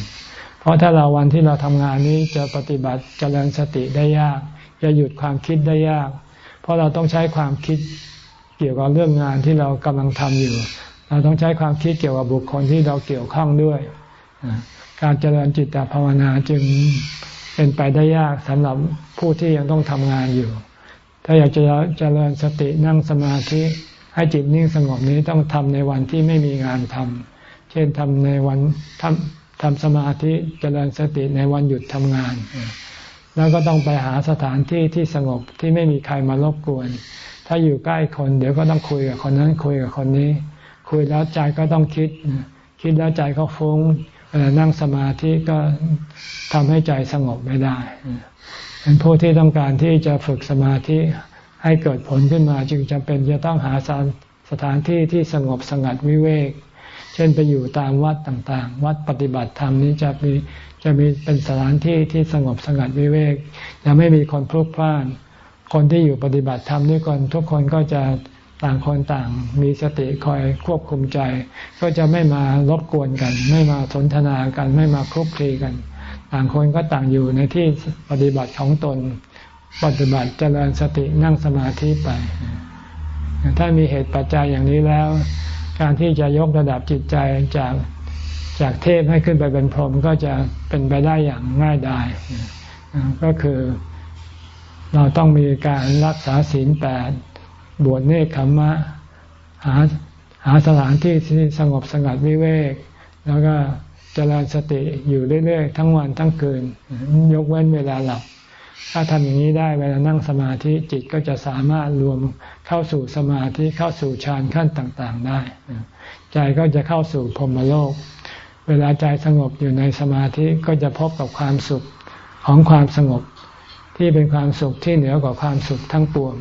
เพราะถ้าเราวันที่เราทำงานนี้จะปฏิบัติเจริญสติได้ยาก จะหยุดความคิดได้ยาก เพราะเราต้องใช้ความคิดเกี่ยวกับเรื่องงานที่เรากำลังทำอยู่ เราต้องใช้ความคิดเกี่ยวกับบุคคลที่เราเกี่ยวข้องด้วย การเจริญจิตภาวนาจึงเป็นไปได้ยากสำหรับผู้ที่ยังต้องทำงานอยู่ ถ้าอยากจะเจริญสตินั่งสมาธิให้จิตนิ่งสงบนี้ต้องทำในวันที่ไม่มีงานทำเช่นทำในวันทำทำสมาธิเจริญสติในวันหยุดทำงาน แล้วก็ต้องไปหาสถานที่ที่สงบที่ไม่มีใครมารบกวน ถ้าอยู่ใกล้คนเดี๋ยวก็ต้องคุยกับคนนั้นคุยกับคนนี้ คุยแล้วใจก็ต้องคิด คิดแล้วใจก็ฟุง้ง เวลานั่งสมาธิก็ทำให้ใจสงบไม่ได้เป็นผู้ที่ต้องการที่จะฝึกสมาธิให้เกิดผลขึ้นมาจึงจำเป็นจะต้องหาสถานที่ที่สงบสงัดวิเวก เช่นไปอยู่ตามวัดต่างๆ วัดปฏิบัติธรรมนี้จะมีจะมีเป็นสถานที่ที่สงบสงัดวิเวกจะไม่มีคนพลุกพล่าน คนที่อยู่ปฏิบัติธรรมด้วยกันทุกคนก็จะ ต่างคนต่างมีสติคอยควบคุมใจ ก็จะไม่มารบกวนกัน ไม่มาสนทนากัน ไม่มาคลุกคลีกัน ต่างคนก็ต่างอยู่ในที่ปฏิบัติของตน ปฏิบัติเจริญสตินั่งสมาธิไป ถ้ามีเหตุปัจจัยอย่างนี้แล้ว การที่จะยกระดับจิตใจจากจากเทพให้ขึ้นไปเป็นพรหมก็จะเป็นไปได้อย่างง่ายดายก็คือเราต้องมีการรักษาศีลแปด บวชเนคขมมะ หาหาสถานที่ที่สงบสงัดวิเวก แล้วก็เจริญสติอยู่เรื่อยๆ ทั้งวันทั้งคืน ยกเว้นเวลาหลับ ถ้าทำอย่างนี้ได้เวลานั่งสมาธิจิตก็จะสามารถรวมเข้าสู่สมาธิเข้าสู่ฌานขั้นต่างๆได้ ใจก็จะเข้าสู่พรมโลก เวลาใจสงบอยู่ในสมาธิก็จะพบกับความสุขของความสงบที่เป็นความสุขที่เหนือกว่าความสุขทั้งปวง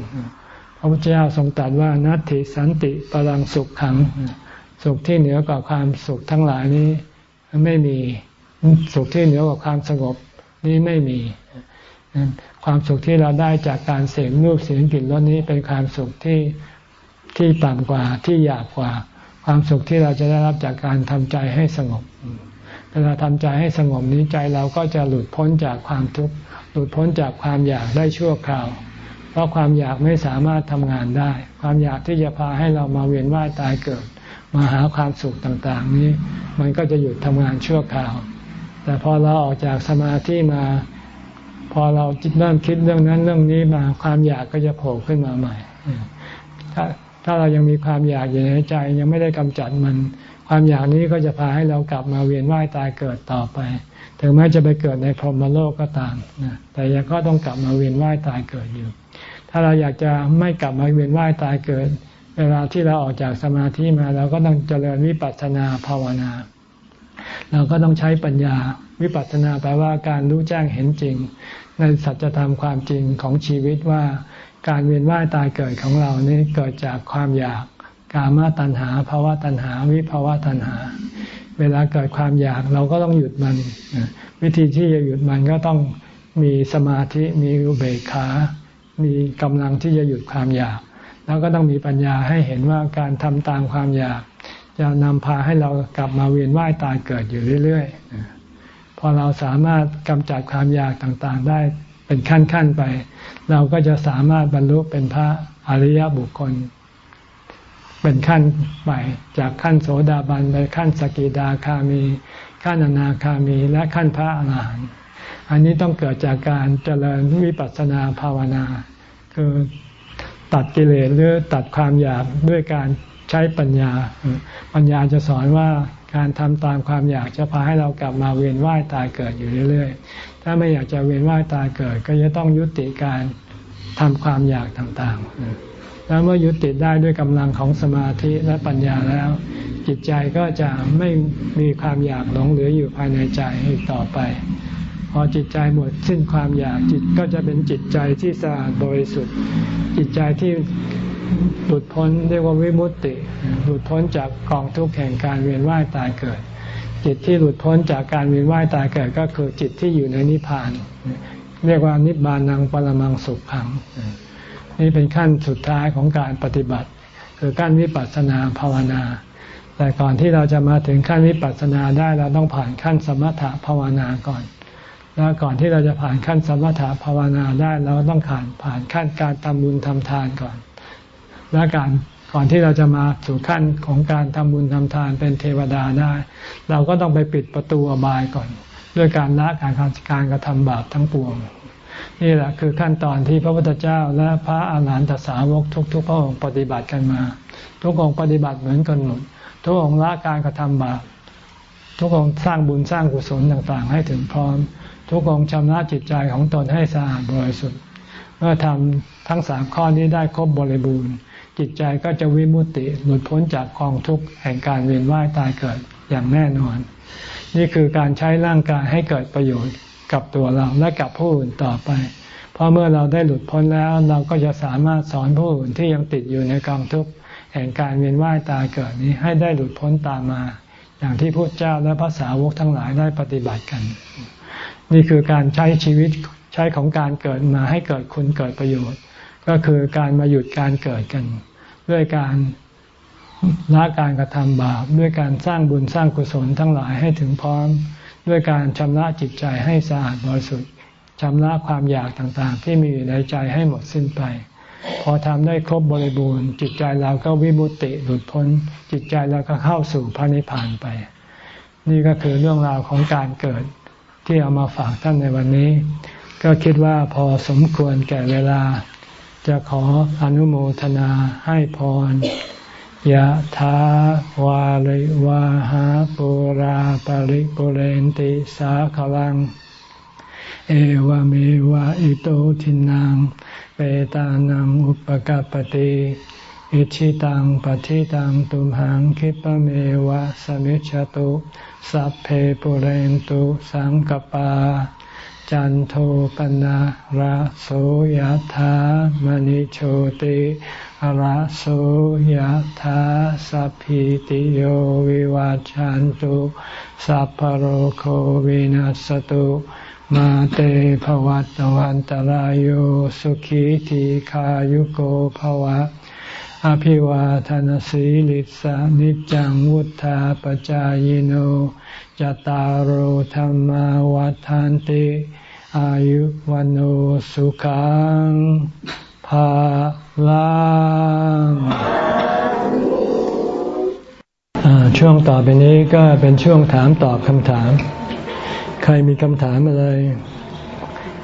พระพุทธเจ้าทรงตรัสว่านัตถิสันติปรังสุขขัง สุขที่เหนือกว่าความสุขทั้งหลายนี้ไม่มีสุขที่เหนือกว่าความสงบนี้ไม่มีความสุขที่เราได้จากการเสพรูปเสียงกลิ่นรสนี้เป็นความสุขที่ที่ต่ำกว่าที่หยาบกว่า ความสุขที่เราจะได้รับจากการทำใจให้สงบเวลาทำใจให้สงบนี้ใจเราก็จะหลุดพ้นจากความทุกข์หลุดพ้นจากความอยากได้ชั่วคราว เพราะความอยากไม่สามารถทำงานได้ ความอยากที่จะพาให้เรามาเวียนว่ายตายเกิด มาหาความสุขต่างๆ นี้ มันก็จะหยุดทำงานชั่วคราว แต่พอเราออกจากสมาธิมา พอเราจิตเริ่มคิดเรื่องนั้นเรื่องนี้มาความอยากก็จะโผล่ขึ้นมาใหม่ถ้าถ้าเรายังมีความอยากอยู่ในใจยังไม่ได้กำจัดมัน ความอยากนี้ก็จะพาให้เรากลับมาเวียนว่ายตายเกิดต่อไปถึงแม้จะไปเกิดในพรหมโลกก็ตามนะแต่ยังก็ต้องกลับมาเวียนว่ายตายเกิดอยู่ ถ้าเราอยากจะไม่กลับมาเวียนว่ายตายเกิด เวลาที่เราออกจากสมาธิมาเราก็ต้องเจริญวิปัสสนาภาวนา เราก็ต้องใช้ปัญญาวิปัสสนาแปลว่าการรู้แจ้งเห็นจริง ในสัจธรรมความจริงของชีวิตว่าการเวียนว่ายตายเกิดของเรานี่เกิดจากความอยากกามตัณหาภาวะตัณหา วิภาวะตัณหา เวลาเกิดความอยากเราก็ต้องหยุดมัน วิธีที่จะหยุดมันก็ต้องมีสมาธิมีอุเบกขา มีกำลังที่จะหยุดความอยาก แล้วก็ต้องมีปัญญาให้เห็นว่าการทำตามความอยาก จะนำพาให้เรากลับมาเวียนว่ายตายเกิดอยู่เรื่อยๆ พอเราสามารถกำจัดความอยากต่างๆ ได้เป็นขั้นๆไป เราก็จะสามารถบรรลุเป็นพระอริยบุคคล เป็นขั้นไปจากขั้นโสดาบันไปขั้นสกิดาคามี ขั้นอนาคามีและขั้นพระอรหันต์ อันนี้ต้องเกิดจากการเจริญวิปัสสนาภาวนา คือตัดกิเลสหรือตัดความอยากด้วยการใช้ปัญญา ปัญญาจะสอนว่าการทำตามความอยากจะพาให้เรากลับมาเวียนว่ายตายเกิดอยู่เรื่อยๆ ถ้าไม่อยากจะเวียนว่ายตายเกิด ก็จะต้องยุติการทำความอยากต่างๆ แล้วเมื่อยุติได้ด้วยกำลังของสมาธิและปัญญาแล้ว จิตใจก็จะไม่มีความอยากหลงเหลืออยู่ภายในใจอีกต่อไป พอจิตใจหมดสิ้นความอยากจิตก็จะเป็นจิตใจที่สะอาดบริสุทธิ์ จิตใจที่หลุดพ้นเรียกว่าวิมุตติ หลุดพ้นจากกองทุกข์แห่งการเวียนว่ายตายเกิด จิตที่หลุดพ้นจากการเวียนว่ายตายเกิดก็คือจิตที่อยู่ในนิพพาน เรียกว่านิบานังปรมังสุขขัง นี่เป็นขั้นสุดท้ายของการปฏิบัติ คือขั้นวิปัสสนาภาวนา แต่ก่อนที่เราจะมาถึงขั้นวิปัสสนาได้เราต้องผ่านขั้นสมถะภาวนาก่อน แล้วก่อนที่เราจะผ่านขั้นสมถะภาวนาได้เราต้องผ่านผ่านขั้นการทำบุญทำทานก่อน และการก่อนที่เราจะมาสู่ขั้นของการทำบุญทำทานเป็นเทวดาได้ เราก็ต้องไปปิดประตูอบายก่อน ด้วยการละการการกระทำบาปทั้งปวง นี่แหละคือขั้นตอนที่พระพุทธเจ้าและพระอาหารหันตสาวกทุกๆพระองค์ปฏิบัติกันมา ทุกองค์ปฏิบัติเหมือนกันหมดทุกองค์ละการกระทำบาปทุกองค์สร้างบุญสร้างกุศลต่างๆ ให้ถึงพร้อม ทุกองชำระจิตใจของตนให้สะอาดบริสุทธิ์ เมื่อทำทั้งสามข้อนี้ได้ครบบริบูรณ์ จิตใจก็จะวิมุตติหลุดพ้นจากกองทุกข์แห่งการเวียนว่ายตายเกิดอย่างแน่นอน นี่คือการใช้ร่างกายให้เกิดประโยชน์กับตัวเราและกับผู้อื่นต่อไป เพราะเมื่อเราได้หลุดพ้นแล้วเราก็จะสามารถสอนผู้อื่นที่ยังติดอยู่ในกองทุกข์แห่งการเวียนว่ายตายเกิดนี้ให้ได้หลุดพ้นตามมา อย่างที่พระเจ้าและพระสาวกทั้งหลายได้ปฏิบัติกัน นี่คือการใช้ชีวิตใช้ของการเกิดมาให้เกิดคุณเกิดประโยชน์ ก็คือการมาหยุดการเกิดกัน ด้วยการละการกระทำบาปด้วยการสร้างบุญสร้างกุศลทั้งหลายให้ถึงพร้อม ด้วยการชำระจิตใจให้สะอาดบริสุทธิ์ชำระความอยากต่างๆ ที่มีอยู่ในใจให้หมดสิ้นไป พอทำได้ครบบริบูรณ์ จิตใจเราก็วิมุตติหลุดพ้น จิตใจเราก็เข้าสู่พระนิพพานไป นี่ก็คือเรื่องราวของการเกิด ที่เอามาฝากท่านในวันนี้ ก็คิดว่าพอสมควรแก่เวลา จะขออนุโมทนาให้พรยะถาวาริวาหาปุราปาริปุเรนติสาขลัง เอวเมวะอิโตทินัง เปตานังอุปกาปติ อิชิตังปฏิตังตุมหังคิปเมวะสมิจฉตุสัพเพปุเรนตุสังกปา จันโทปนะระโสยธามณิโชติระโสยธาสัพพิติโยวิวาจันตุสัพพโรโควินัสตุมาเตภวัตวันตารโยสุขีทีขายุโกภวะ อภิวาทานสีลิสานิจังวุธาปจายโนจตารโหธรรมวาทานติอายุวันโอสุขังภาลังช่วงต่อไปนี้ก็เป็นช่วงถามตอบคำถาม ใครมีคำถามอะไร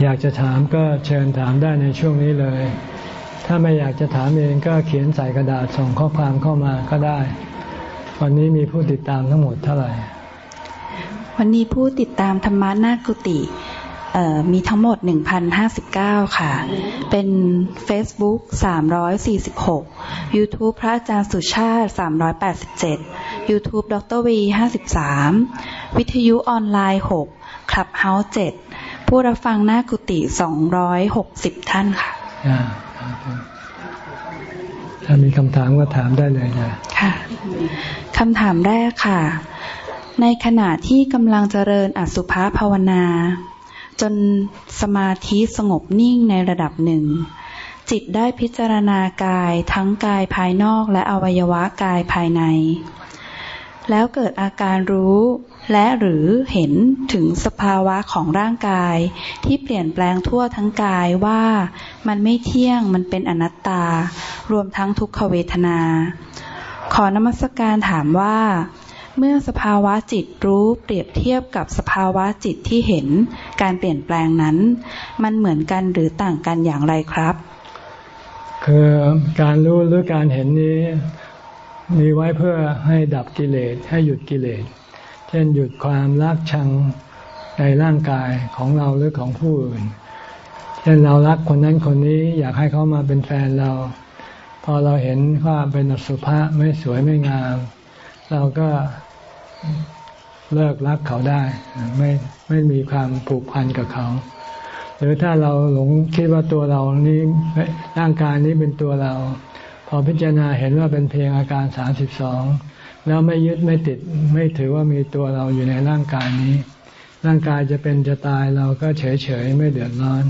อยากจะถามก็เชิญถามได้ในช่วงนี้เลย ถ้าไม่อยากจะถามเองก็เขียนใส่กระดาษส่งข้อความเข้ามาก็ได้ วันนี้มีผู้ติดตามทั้งหมดเท่าไหร่ วันนี้ผู้ติดตามธรรมะนากุติมีทั้งหมด 1,059 ค่ะ เป็น Facebook 346 YouTube พระอาจารย์สุชาติ 387 YouTube ดรวี 53 วิทยุออนไลน์6 Clubhouse 7ผู้รับฟังหน้ากุฏิ260 ท่านค่ะ ถ้ามีคำถามก็ถามได้เลยนะค่ะคำถามแรกค่ะ ในขณะที่กำลังเจริญอสุภาภาวนา จนสมาธิสงบนิ่งในระดับหนึ่ง จิตได้พิจารณากายทั้งกายภายนอกและอวัยวะกายภายใน แล้วเกิดอาการรู้ และหรือเห็นถึงสภาวะของร่างกาย ที่เปลี่ยนแปลงทั่วทั้งกายว่ามันไม่เที่ยงมันเป็นอนัตตา รวมทั้งทุกขเวทนา ขอนมัสการถามว่า เมื่อสภาวะจิตรู้เปรียบเทียบกับสภาวะจิตที่เห็นการเปลี่ยนแปลงนั้น มันเหมือนกันหรือต่างกันอย่างไรครับ คือการรู้หรือการเห็นนี้ มีไว้เพื่อให้ดับกิเลสให้หยุดกิเลส เช่นหยุดความรักชังในร่างกายของเราหรือของผู้อื่น เช่นเรารักคนนั้นคนนี้อยากให้เขามาเป็นแฟนเรา พอเราเห็นว่าเป็นอสุภะไม่สวยไม่งาม เราก็เลิกรักเขาได้ ไม่ไม่มีความผูกพันกับเขาหรือถ้าเราหลงคิดว่าตัวเรานี้ร่างกายนี้เป็นตัวเรา พอพิจารณาเห็นว่าเป็นเพียงอาการสามสิบสองแล้วไม่ยึดไม่ติดไม่ถือว่ามีตัวเราอยู่ในร่างกายนี้ ร่างกายจะเป็นจะตายเราก็เฉยเฉยไม่เดือดร้อน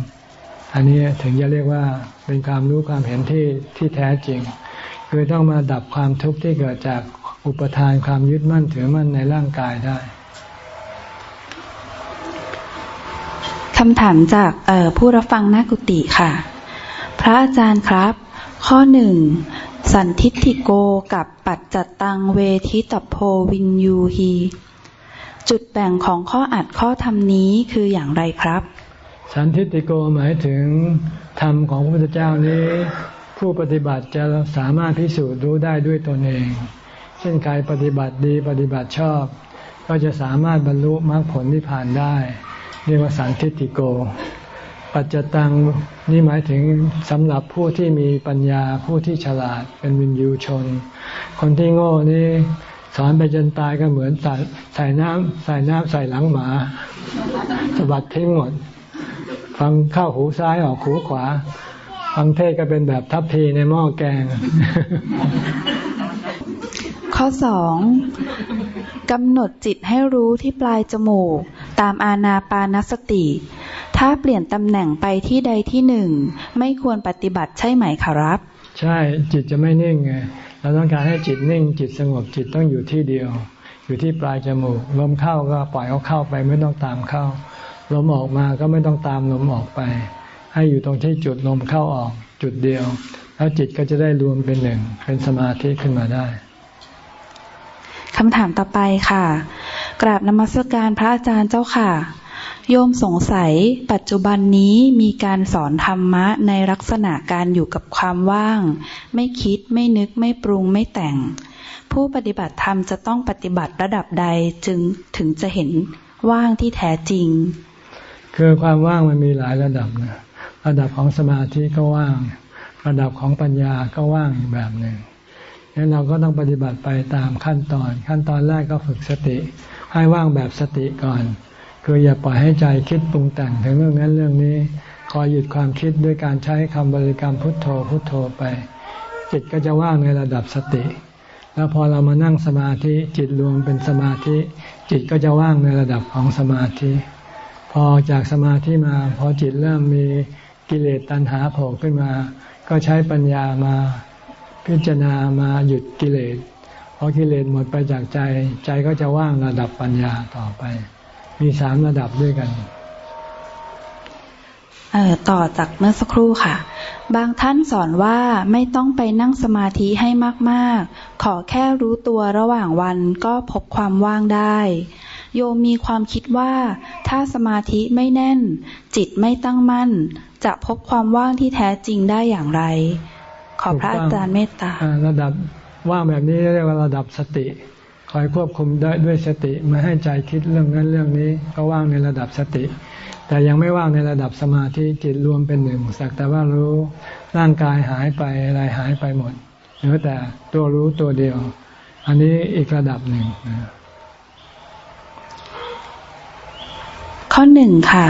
อันนี้ถึงจะเรียกว่าเป็นความรู้ความเห็นที่ที่แท้จริง คือต้องมาดับความทุกข์ที่เกิดจากอุปทานความยึดมั่นถือมั่นในร่างกายได้คำถามจากผู้รับฟังนักกุติค่ะ พระอาจารย์ครับ ข้อหนึ่งสันทิติโกกับปัจจัตตังเวทิตโพวินยูฮีจุดแบ่งของข้ออัดข้อธรรมนี้คืออย่างไรครับ สันทิติโกหมายถึงธรรมของพระพุทธเจ้านี้ ผู้ปฏิบัติจะสามารถพิสูจน์รู้ได้ด้วยตนเอง เช่นใครปฏิบัติดีปฏิบัติชอบ ก็จะสามารถบรรลุมรรคผลนิพพานได้ เรียกว่าสันทิติโก ปัจจตังนี่หมายถึงสำหรับผู้ที่มีปัญญาผู้ที่ฉลาดเป็นวินยูชน คนที่โง่นี่สอนไปจนตายก็เหมือนใส่ใส่น้ำใส่น้ำใส่หลังหมาสะบัดทิ้งหมด ฟังเข้าหูซ้ายออกหูขวา ฟังเทศก็เป็นแบบทัพพีในหม้อแกง ข้อสองกำหนดจิตให้รู้ที่ปลายจมูก ตามอาณาปานสติ ถ้าเปลี่ยนตำแหน่งไปที่ใดที่หนึ่ง ไม่ควรปฏิบัติใช่ไหมครับ ใช่จิตจะไม่นิ่งไงเราต้องการให้จิตนิ่ง จิตสงบจิตต้องอยู่ที่เดียว อยู่ที่ปลายจมูกลมเข้าก็ปล่อยเขาเข้าไปไม่ต้องตามเข้าลมออกมาก็ไม่ต้องตามลมออกไป ให้อยู่ตรงที่จุดลมเข้าออกจุดเดียว แล้วจิตก็จะได้รวมเป็นหนึ่งเป็นสมาธิขึ้นมาได้คำถามต่อไปค่ะ กราบนมัสการพระอาจารย์เจ้าค่ะ โยมสงสัยปัจจุบันนี้มีการสอนธรรมะในลักษณะการอยู่กับความว่าง ไม่คิดไม่นึกไม่ปรุงไม่แต่ง ผู้ปฏิบัติธรรมจะต้องปฏิบัติระดับใดจึงถึงจะเห็นว่างที่แท้จริง คือความว่างมันมีหลายระดับนะระดับของสมาธิก็ว่าง ระดับของปัญญาก็ว่างอีกแบบหนึ่งงั้นเราก็ต้องปฏิบัติไปตามขั้นตอน ขั้นตอนแรกก็ฝึกสติ ให้ว่างแบบสติก่อน คืออย่าปล่อยให้ใจคิดปรุงแต่งถึงเรื่องนั้นเรื่องนี้ คอยหยุดความคิดด้วยการใช้คำบริกรรมพุทโธพุทโธไป จิตก็จะว่างในระดับสติ แล้วพอเรามานั่งสมาธิจิตรวมเป็นสมาธิ จิตก็จะว่างในระดับของสมาธิ พอจากสมาธิมา พอจิตเริ่มมีกิเลสตัณหาโผล่ขึ้นมา ก็ใช้ปัญญามาพิจารณามาหยุดกิเลสพอกิเลสหมดไปจากใจ ใจก็จะว่างระดับปัญญาต่อไป มีสามระดับด้วยกันเอ่อต่อจากเมื่อสักครู่ค่ะ บางท่านสอนว่าไม่ต้องไปนั่งสมาธิให้มากๆ ขอแค่รู้ตัวระหว่างวันก็พบความว่างได้ โยมมีความคิดว่าถ้าสมาธิไม่แน่น จิตไม่ตั้งมั่น จะพบความว่างที่แท้จริงได้อย่างไร ขอพระอาจารย์เมตตา ระดับว่างแบบนี้เรียกว่าระดับสติค อยควบคุมได้ด้วยสติไม่ให้ใจคิดเรื่องนั้นเรื่องนี้ ก็ว่างในระดับสติ แต่ยังไม่ว่างในระดับสมาธิจิตรวมเป็นหนึ่งสักแต่ว่ารู้ร่างกายหายไปอะไรหายไปหมดเหลือแต่ตัวรู้ตัวเดียว อันนี้อีกระดับหนึ่งข้อหนึ่งค่ะ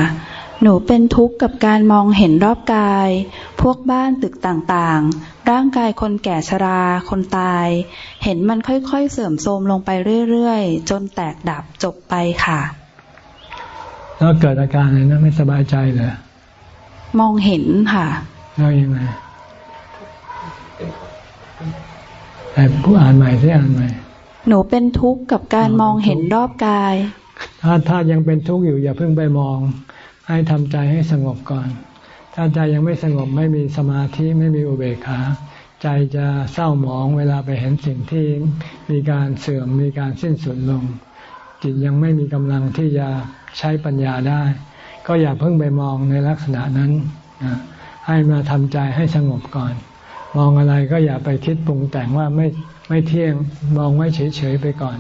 หนูเป็นทุกข์กับการมองเห็นรอบกาย พวกบ้านตึกต่างๆ ร่างกายคนแก่ชรา คนตาย เห็นมันค่อยๆ เสื่อมโทรมลงไปเรื่อยๆ จนแตกดับจบไปค่ะ แล้วเกิดอาการอะไรนะไม่สบายใจเลยมองเห็นค่ะแล้วยังไงแต่ผู้อ่านใหม่ที่อ่านใหม่ หนูเป็นทุกข์กับการมองเห็นรอบกาย ถ้าถ้ายังเป็นทุกข์อยู่อย่าเพิ่งไปมอง ให้ทำใจให้สงบก่อน ถ้าใจยังไม่สงบไม่มีสมาธิไม่มีอุเบกขา ใจจะเศร้าหมองเวลาไปเห็นสิ่งที่มีการเสื่อมมีการสิ้นสุดลง จิตยังไม่มีกำลังที่จะใช้ปัญญาได้ ก็อย่าเพิ่งไปมองในลักษณะนั้น ให้มาทำใจให้สงบก่อน มองอะไรก็อย่าไปคิดปรุงแต่งว่าไม่ไม่เที่ยงมองไว้เฉยๆไปก่อน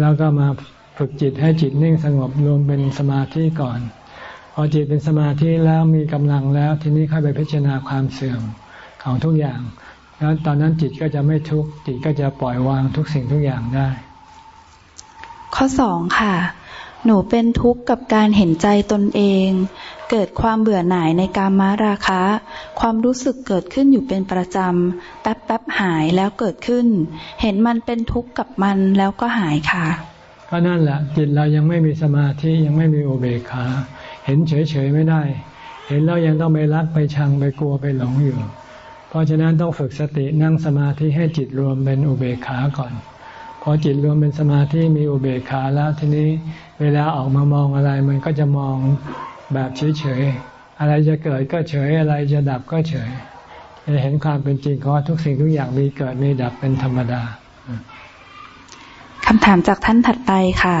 แล้วก็มาฝึกจิตให้จิตนิ่งสงบรวมเป็นสมาธิก่อน พอจิตเป็นสมาธิแล้วมีกำลังแล้ว ทีนี้ค่อยไปพิจารณาความเสื่อมของทุกอย่าง แล้วตอนนั้นจิตก็จะไม่ทุกข์จิตก็จะปล่อยวางทุกสิ่งทุกอย่างได้ ข้อสองค่ะ หนูเป็นทุกข์กับการเห็นใจตนเอง เกิดความเบื่อหน่ายในการมาราคะ ความรู้สึกเกิดขึ้นอยู่เป็นประจำแป๊บแป๊บหายแล้วเกิดขึ้น เห็นมันเป็นทุกข์กับมันแล้วก็หายค่ะก็นั่นแหละจิตเรายังไม่มีสมาธิยังไม่มีอุเบกขา เห็นเฉยๆไม่ได้ เห็นแล้วยังต้องไปรักไปชังไปกลัวไปหลงอยู่ เพราะฉะนั้นต้องฝึกสตินั่งสมาธิให้จิตรวมเป็นอุเบกขาก่อน พอจิตรวมเป็นสมาธิมีอุเบกขาแล้วทีนี้เวลาออกมามองอะไรมันก็จะมองแบบเฉยๆ อะไรจะเกิดก็เฉย อะไรจะดับก็เฉยจะเห็นความเป็นจริงของทุกสิ่งทุกอย่างมีเกิดมีดับเป็นธรรมดาคำถามจากท่านถัดไปค่ะ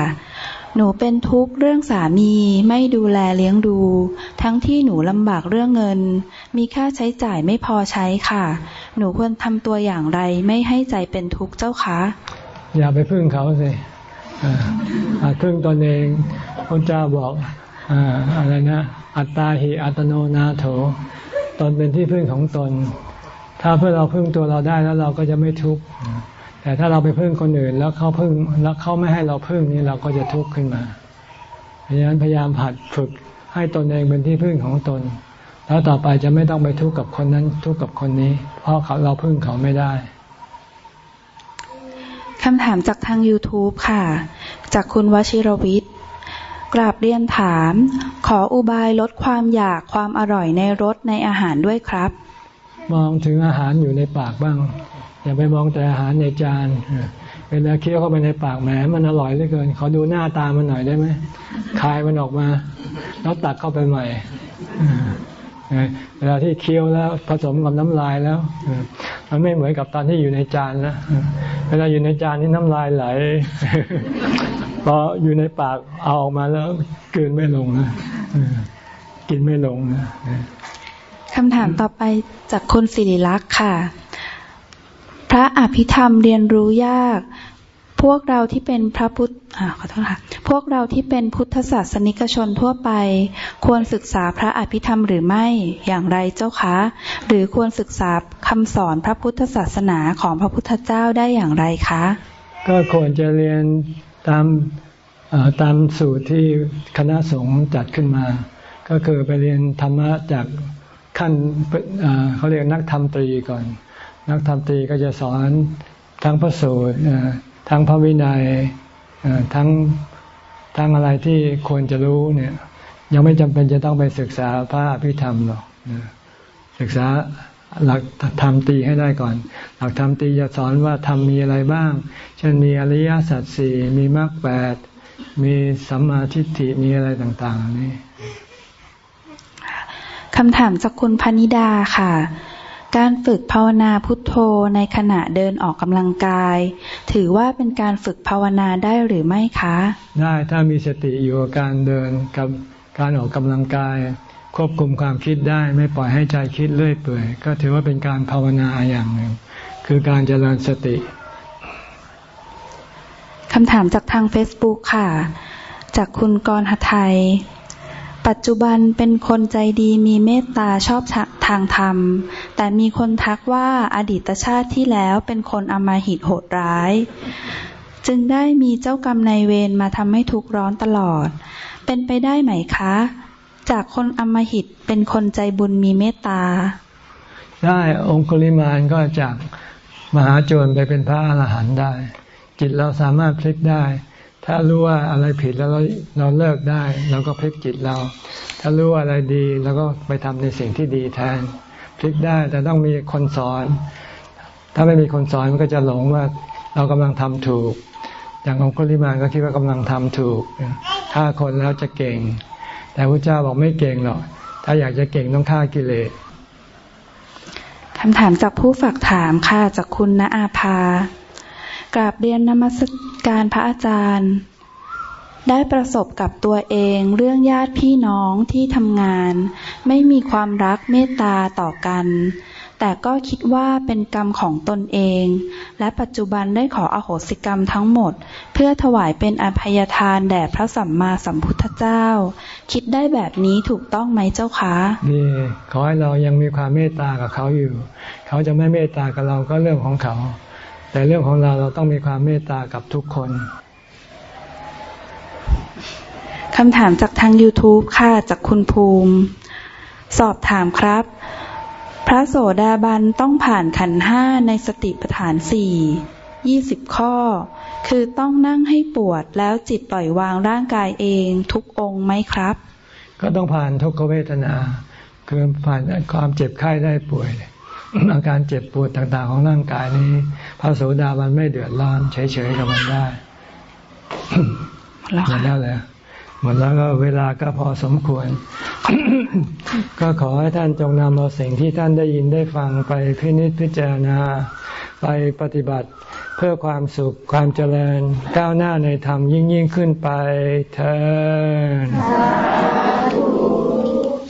หนูเป็นทุกข์เรื่องสามีไม่ดูแลเลี้ยงดู ทั้งที่หนูลำบากเรื่องเงิน มีค่าใช้จ่ายไม่พอใช้ค่ะ หนูควรทำตัวอย่างไรไม่ให้ใจเป็นทุกข์เจ้าคะอย่าไปพึ่งเขาสิพึ่งตนเองพระเจ้าบอกอะไรนะ อัตตาหิอัตโนนาโถ ตนเป็นที่พึ่งของตน ถ้าเพื่อเราพึ่งตัวเราได้แล้วเราก็จะไม่ทุกข์ แต่ถ้าเราไปพึ่งคนอื่นแล้วเขาพึ่งแล้วเขาไม่ให้เราพึ่งนี่เราก็จะทุกข์ขึ้นมาเพราะฉะนั้นพยายามหัดฝึกให้ตนเองเป็นที่พึ่งของตน แล้วต่อไปจะไม่ต้องไปทุกข์กับคนนั้นทุกข์กับคนนี้ เพราะเขาเราพึ่งเขาไม่ได้คำถามจากทาง YouTube ค่ะ จากคุณวชิรวิทย์กราบเรียนถาม ขออุบายลดความอยากความอร่อยในรสในอาหารด้วยครับ มองถึงอาหารอยู่ในปากบ้าง อย่าไปมองแต่อาหารในจานเวลาเคี้ยวเข้าไปในปากแหมมันอร่อยเหลือเกินขอดูหน้าตามันหน่อยได้ไหมคายมันออกมา แล้วตักเข้าไปใหม่เวลาที่เคี้ยวแล้วผสมกับน้ำลายแล้วมันไม่เหมือนกับตอนที่อยู่ในจานนะเวลาอยู่ในจานนี่น้ำลายไหลพออยู่ในปากเอาออกมาแล้วกินไม่ลงนะกินไม่ลงนะคำถามต่อไปจากคุณสิริลักษ์ค่ะ พระอภิธรรมเรียนรู้ยาก พวกเราที่เป็นพระพุทธขอโทษค่ะ พวกเราที่เป็นพุทธศาสนิกชนทั่วไป ควรศึกษาพระอภิธรรมหรือไม่อย่างไรเจ้าคะ หรือควรศึกษาคำสอนพระพุทธศาสนาของพระพุทธเจ้าได้อย่างไรคะ ก็ควรจะเรียนตามตามสูตรที่คณะสงฆ์จัดขึ้นมา ก็คือไปเรียนธรรมะจากขั้นเขาเรียกนักธรรมตรีก่อน นักธรรมตรีก็จะสอนทั้งพระสูตรทั้งพระวินัยทั้งทั้งอะไรที่ควรจะรู้เนี่ย ยังไม่จำเป็นจะต้องไปศึกษาพระอภิธรรมหรอกศึกษาหลักธรรมตีให้ได้ก่อน หลักธรรมตีจะสอนว่าธรรมมีอะไรบ้าง เช่นมีอริยสัจสี่มีมรรคแปดมีสัมมาทิฏฐิมีอะไรต่าง ๆ นี่คำถามจากคุณพนิดาค่ะ การฝึกภาวนาพุทโธในขณะเดินออกกำลังกาย ถือว่าเป็นการฝึกภาวนาได้หรือไม่คะ ได้ถ้ามีสติอยู่กับการเดินกับการออกกำลังกาย ควบคุมความคิดได้ไม่ปล่อยให้ใจคิดเรื่อยเปื่อย ก็ถือว่าเป็นการภาวนาอย่างหนึ่ง คือการเจริญสติคำถามจากทาง Facebook ค่ะ จากคุณกรหไทย ปัจจุบันเป็นคนใจดีมีเมตตาชอบทางธรรม แต่มีคนทักว่าอดีตชาติที่แล้วเป็นคนอมาหิตโหดร้าย จึงได้มีเจ้ากรรมนายเวรมาทำให้ทุกข์ร้อนตลอด เป็นไปได้ไหมคะ จากคนอมาหิตเป็นคนใจบุญมีเมตตา ได้องคุลิมานก็จากมหาโจรไปเป็นพระอรหันต์ได้ จิตเราสามารถพลิกได้ ถ้ารู้ว่าอะไรผิดแล้วเราเราเลิกได้เราก็พลิกจิตเรา ถ้ารู้ว่าอะไรดีเราก็ไปทำในสิ่งที่ดีแทนพลิกได้แต่ต้องมีคนสอน ถ้าไม่มีคนสอนมันก็จะหลงว่าเรากำลังทำถูก อย่างองคุลิมานก็คิดว่ากำลังทำถูกฆ่าคนแล้วจะเก่ง แต่พระเจ้าบอกไม่เก่งหรอกถ้าอยากจะเก่งต้องฆ่ากิเลสคำถามจากผู้ฝากถามค่ะจากคุณณอาภา กราบเรียนนมัสการพระอาจารย์ ได้ประสบกับตัวเองเรื่องญาติพี่น้องที่ทำงาน ไม่มีความรักเมตตาต่อกัน แต่ก็คิดว่าเป็นกรรมของตนเอง และปัจจุบันได้ขออโหสิกรรมทั้งหมด เพื่อถวายเป็นอภัยทานแด่พระสัมมาสัมพุทธเจ้า คิดได้แบบนี้ถูกต้องไหมเจ้าคะดีขอให้เรายังมีความเมตตากับเขาอยู่ เขาจะไม่เมตตากับเราก็เรื่องของเขา แต่เรื่องของเราเราต้องมีความเมตตากับทุกคนคำถามจากทาง YouTube ค่ะ จากคุณภูมิ สอบถามครับ พระโสดาบันต้องผ่านขันห้าในสติปัฏฐานสี่ยี่สิบข้อ คือต้องนั่งให้ปวดแล้วจิตปล่อยวางร่างกายเองทุกองค์ไหมครับ ก็ต้องผ่านทุกขเวทนา คือผ่านความเจ็บไข้ได้ป่วย อาการเจ็บปวดต่าง ๆ ของร่างกายนี้ พระโสดาบันไม่เดือดร้อนเฉยๆกับมันได้หมดแล้วเลยหมดแล้วก็เวลาก็พอสมควร ก็ขอให้ท่านจงนำเอาสิ่งที่ท่านได้ยินได้ฟังไปพินิจพิจารณาไปปฏิบัติเพื่อความสุขความเจริญ ก้าวหน้าในธรรมยิ่งยิ่งขึ้นไปเถิด